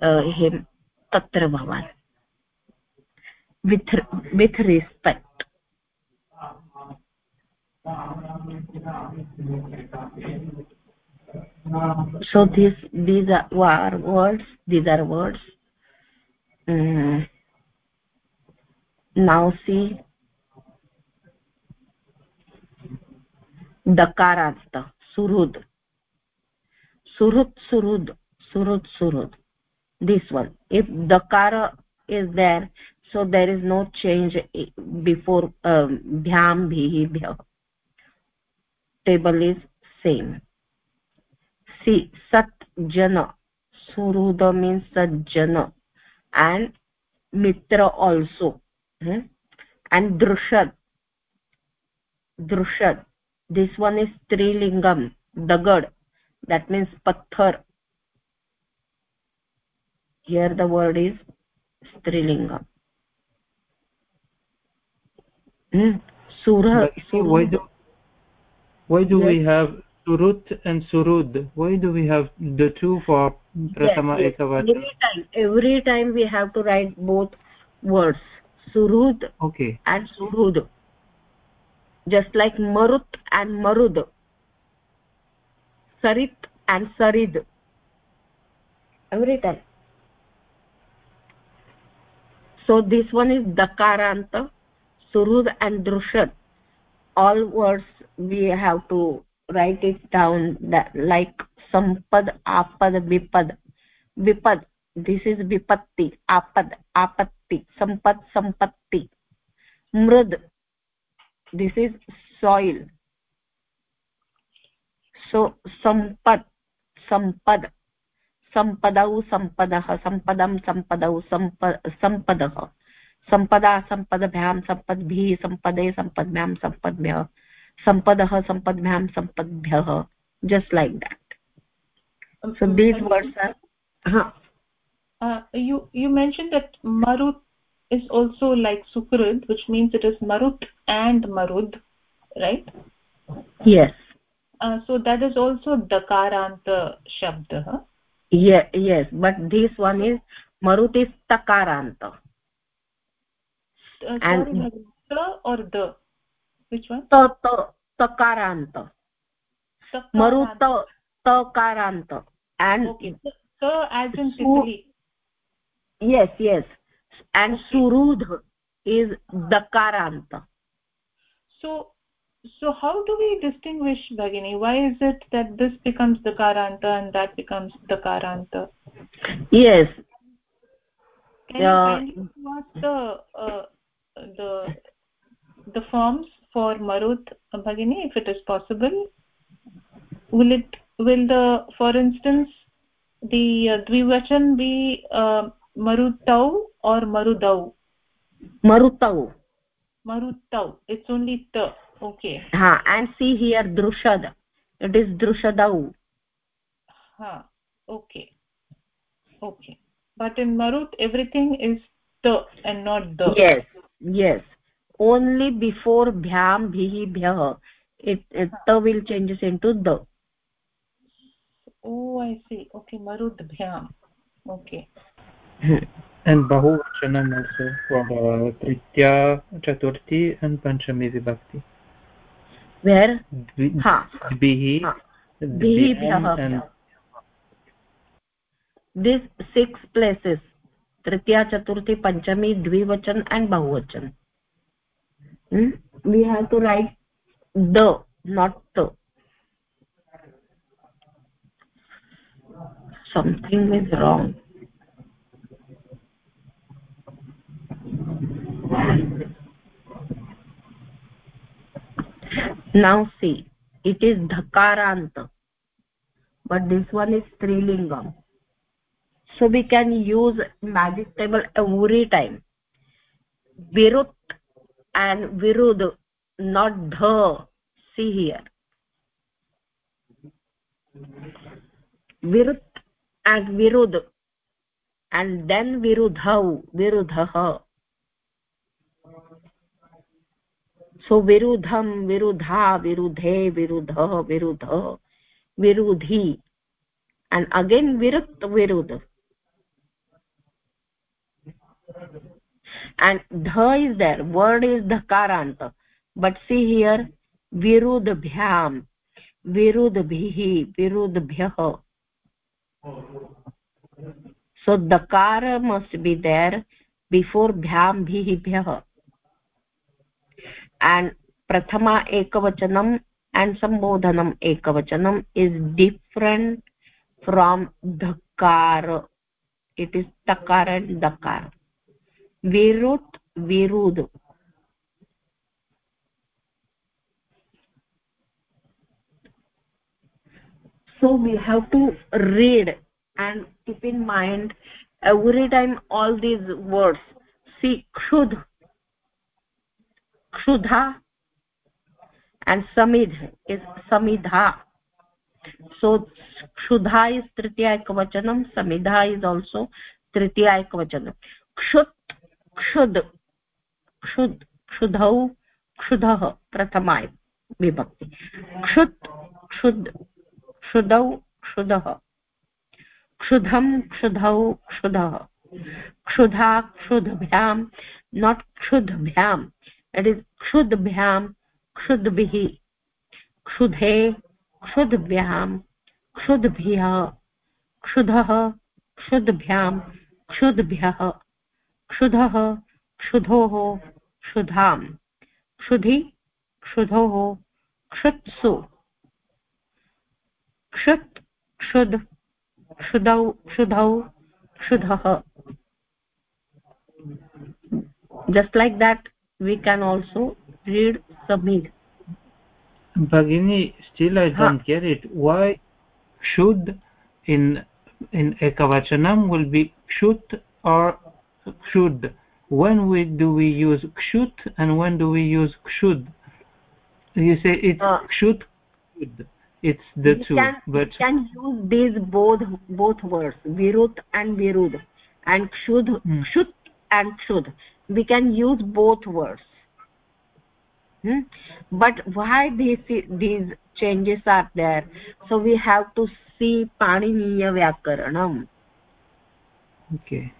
uh, him tatra bhavan. With with respect so this these are words these are words. Mm. now see. Dakaranta surud. Surud surut surud this one. If dakara is there so there is no change before um, bhyam bhihi bhya table is same see sat jana suruda means sajjana and mitra also hmm? and drushat drushat this one is trilingam dagad that means pathar here the word is strilingam hmm? surah why do why do we have surut and surud. Why do we have the two for prathama yes, every time every time we have to write both words surud okay. and surud. Just like marut and marud. Sarit and sarid. Every time. So this one is dakaranta surud and drushat. All words we have to write it down that like sampad apad vipad vipad this is vipatti apad apatti sampad sampatti mrud this is soil so sampad sampad सम्पदौ सम्पदः सम्पदं सम्पदौ सम्पदः सम्पदा सम्पदभ्यां सम्पद्भिः सम्पदे सम्पद्भ्यां सम्पद्भ्यः सम्पदः सम्पद्भ्यां सम्पद्भ्यः just like that so these words are huh. uh, you you mentioned that marut is also like sukrud which means it is marut and marud right yes uh, so that is also dakaranta shabd huh? yeah, yes but this one is marut is takaranta uh, sorry and the or the which one? Ta ta takarant marut takarant and okay. so as in Sicily. yes yes. And okay. surud is dakarant so so how do we distinguish bhagini? Why is it that this becomes the dakaranta and that becomes the dakaranta yes. Can you kindly ask the uh, the the forms for marut bhagini if it is possible will it will the for instance the uh, dvivachan be uh, marutau or marudau marutau marutau it's only ta okay ha and see here drushad it is drushadau ha okay okay but in marut everything is ta and not the yes yes only before bhyam bhi bhyah it, it ta will changes into the oh i see okay marut bhyam okay and bahuvachanam also for uh, tritya chaturthi and panchami vibhakti where ha bihi bihi bhyah this six places tritiya chaturthi panchami dvivachan and bahuvachan hmm? we have to write the not the. Something is wrong. Now see it is dhakarant but this one is strilingam so we can use magic table every time. Virut and virud not dha see here virut and virud and then virudhau virudhah so virudham virudha virudhe virudhah virudhah virudhi and again virut virud and dha is there word is dhakarant but see here virudbhyam virudbhihi virudbhyah. So dakara must be there before bhyam bhihi bhyah and prathama ekavachanam and sambodhanam ekavachanam is different from dhakar it is takar and dakar virut virud so we have to read and keep in mind every time all these words see kshud kshudha and samidh is samidha so kshudha is tritiya ekavachanam samidha is also tritiya ekavachanam kshut क्षुद् क्षुद्, क्षुधौ, क्षुधः प्रथमाय विभक्ति। क्षुत्, क्षुद् क्षुदौ क्षुधः। क्षुधं, क्षुधौ, क्षुधः। क्षुधा क्षुद्भ्यां नाट् क्षुद्भ्याम् इट् इस् क्षुद्भ्यां क्षुद्भिः। क्षुधे क्षुद्भ्यां क्षुद्भ्यः क्षुधः क्षुद्भ्यां क्षुद्भ्यः क्षुधः क्षुधोः क्षुधाम् क्षुधि क्षुधोः क्षुत्सु क्षुत् क्षुद् क्षुदौ क्षुधौ क्षुधः just like that we can also read samid bhagini still i don't get it why should in in ekavachanam will be kshut or kshud when we do we use kshut and when do we use kshud you say it's uh, kshut it's the two can, but can use these both both words virut and virud and kshud hmm. kshut and kshud we can use both words. Hmm? but why these these changes are there? So we have to see paniniya vyakaranam. Okay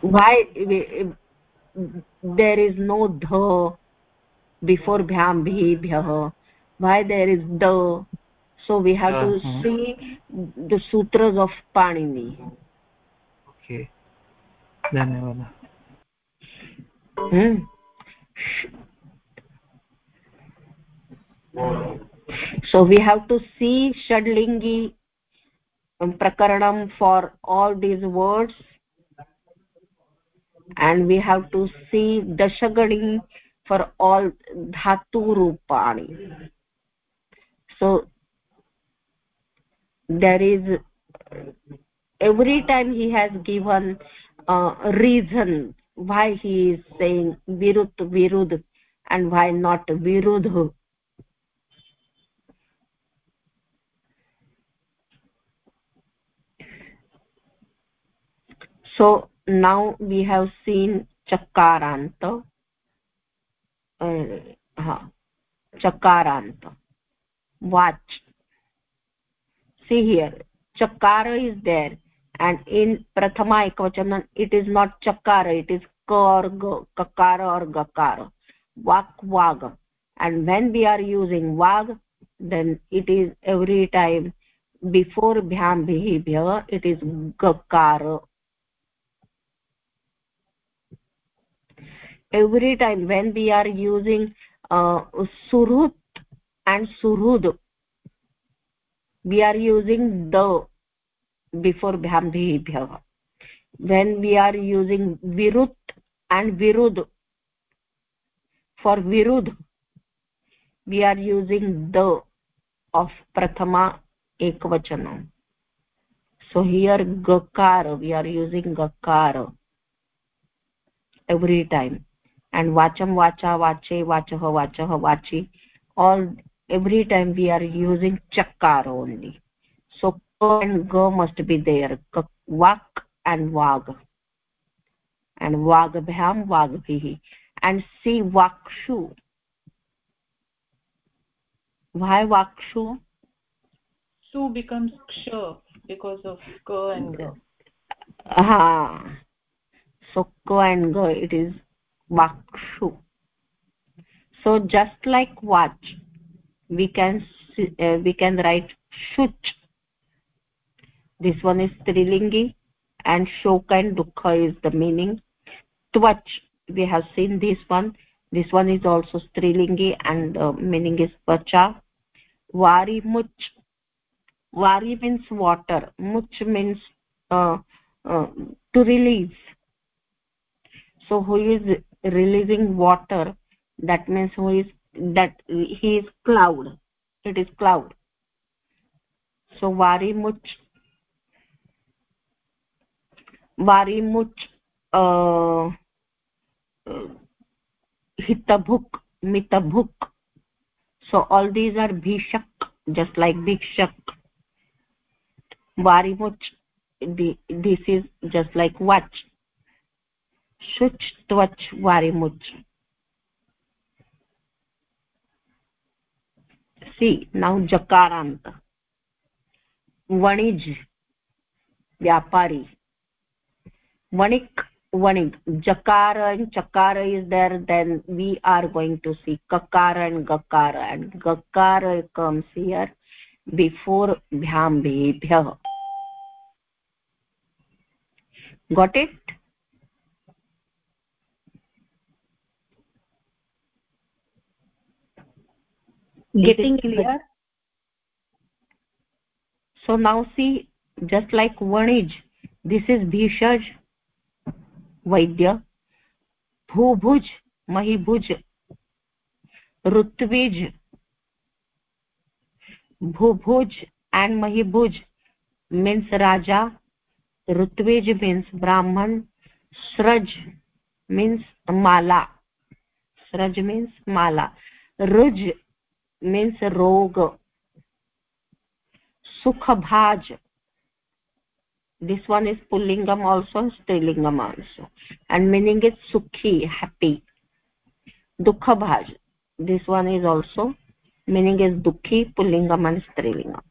why there is no dha before bhyam bhi bhyah why there is the so we have uh -huh. to uh-huh. see the sutras of panini okay dhanyawad hmm. so we have to see shadlingi prakaranam for all these words. And we have to see dashagani for all dhatu rupani. So there is every time he has given uh, reason why he is saying virut virud and why not virudh so now we have seen chakaranta uh, ha chakaranta watch. See here. Chakara is there. And in prathama ekvachana it is not chakara it is ka or ga kakara or gakara vak vag and when we are using vag then it is every time before bhyam bhibhya it is gakara every time when we are using uh, surut and surud we are using the before bhyam bhibhya when we are using virut and virud for virud we are using the of prathama ekvachanam so here gakar we are using gakar every time and vacham vacha vache vachah vachah vachi. All every time we are using chakar only. So ka and ga must be there. Vak and vag. And vagbhyam vagbhih and see vakshu. Why vakshu? Su becomes ksha because of ka and ga ha. So ka and ga it is vakshu. So just like watch we can uh, we can write shuch. This one is strilingi and shoka and dukha is the meaning. Tvach we have seen this one. This one is also strilingi and uh, meaning is vacha. Vari much. Vari means water. Much means uh, uh, to release. So who is releasing water that means who is that he is cloud it is cloud. So vari much vari much uh, uh, hitabhuk mitabhuk. So all these are bhishak just like bhikshak. Varimuch this is just like vach शुच त्वच वारिमुच सी नाउ जकारांत वणिज व्यापारी वणिक वणिक जकार एंड चकार is there then we are going to see ककार and गकार एंड गकार कम्स हियर बिफोर भ्याम भेभ्य got it getting clear so now see just like vanij this is bhishaj vaidya bhubhuj mahibhuj rutvij bhubhuj and mahibhuj means raja rutvij means brahman sraj means mala sraj means mala ruj means rog sukhabhaj this one is pullingam also strilingam also and meaning is sukhi happy dukhabhaj this one is also meaning is dukhi pullingam and strilingam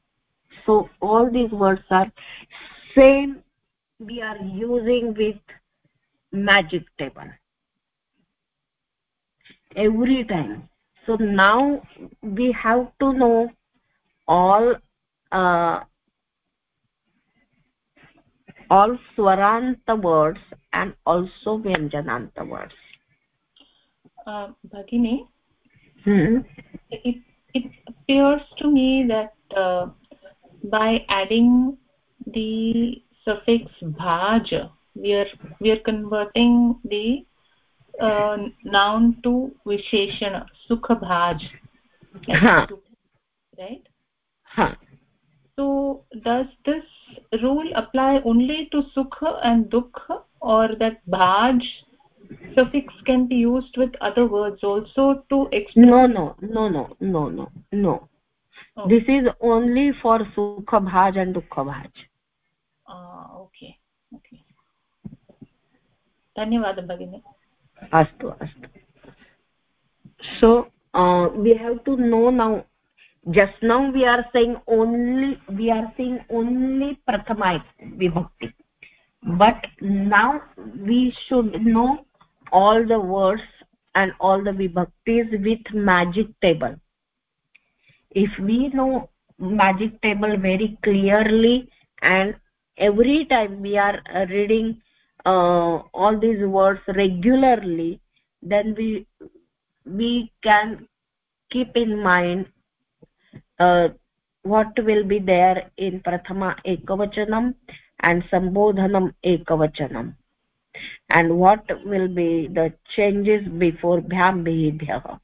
so all these words are same we are using with magic table every time so now we have to know all uh, all swaranta words and also vyanjananta words uh, bhagini hmm. it it appears to me that uh, by adding the suffix bhaj we are we are converting the uh, noun to visheshana sukha bhaj ha right ha so does this rule apply only to sukha and dukha or that bhaj suffix can be used with other words also to explain no no no no no no no okay. this is only for sukha bhaj and dukha bhaj uh, okay okay धन्यवादः भगिनि अस्तु अस्तु so uh, we have to know now just now we are saying only we are saying only prathama vibhakti. But now we should know all the words and all the vibhaktis with magic table. If we know magic table very clearly and every time we are reading uh, all these words regularly then we we can keep in mind uh, what will be there in prathama ekavachanam and sambodhanam ekavachanam. And what will be the changes before bhyam bhibhyah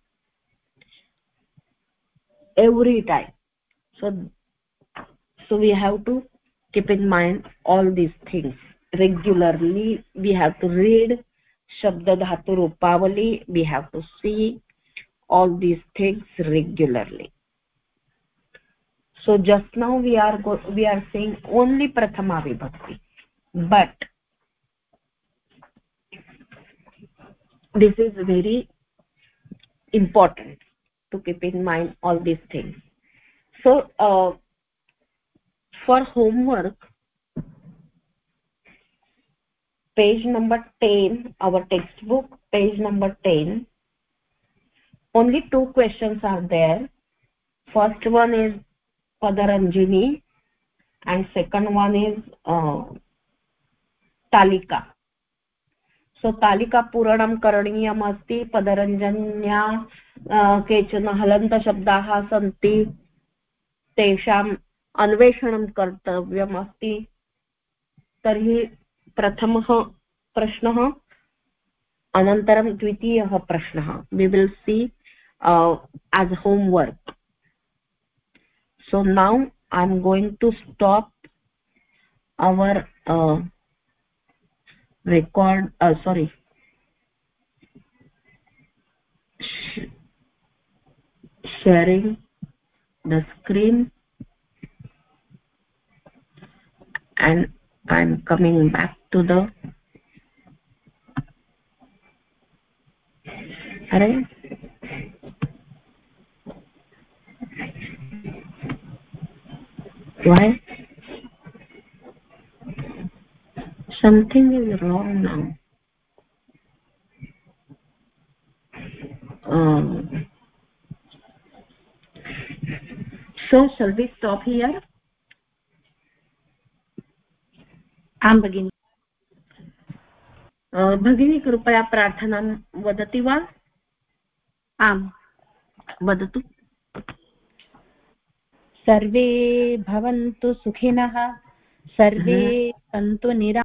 every time. So so we have to keep in mind all these things. Regularly we have to read shabda dhatu rupavali we have to see all these things regularly. So just now we are we are saying only prathama vibhakti. But this is very important to keep in mind all these things. So uh, for homework page number 10 our textbook page number 10 only two questions are there first one is padaranjini and second one is uh, talika सो तालिकापूरणं करणीयम् अस्ति पदरञ्जन्या केचन हलन्तशब्दाः सन्ति तेषाम् अन्वेषणं कर्तव्यम् अस्ति तर्हि प्रथमः प्रश्नः, अनन्तरं द्वितीयः प्रश्नः. We will see as homework so now I am going to stop our record sorry sharing the screen and i'm coming back to the array. Why? Something is wrong now. Um, so shall we stop here आं भगिनि। भगिनी कृपया प्रार्थनां वदति वा? आम्। वदतु। सर्वे भवन्तु सुखिनः सर्वे सन्तु निरा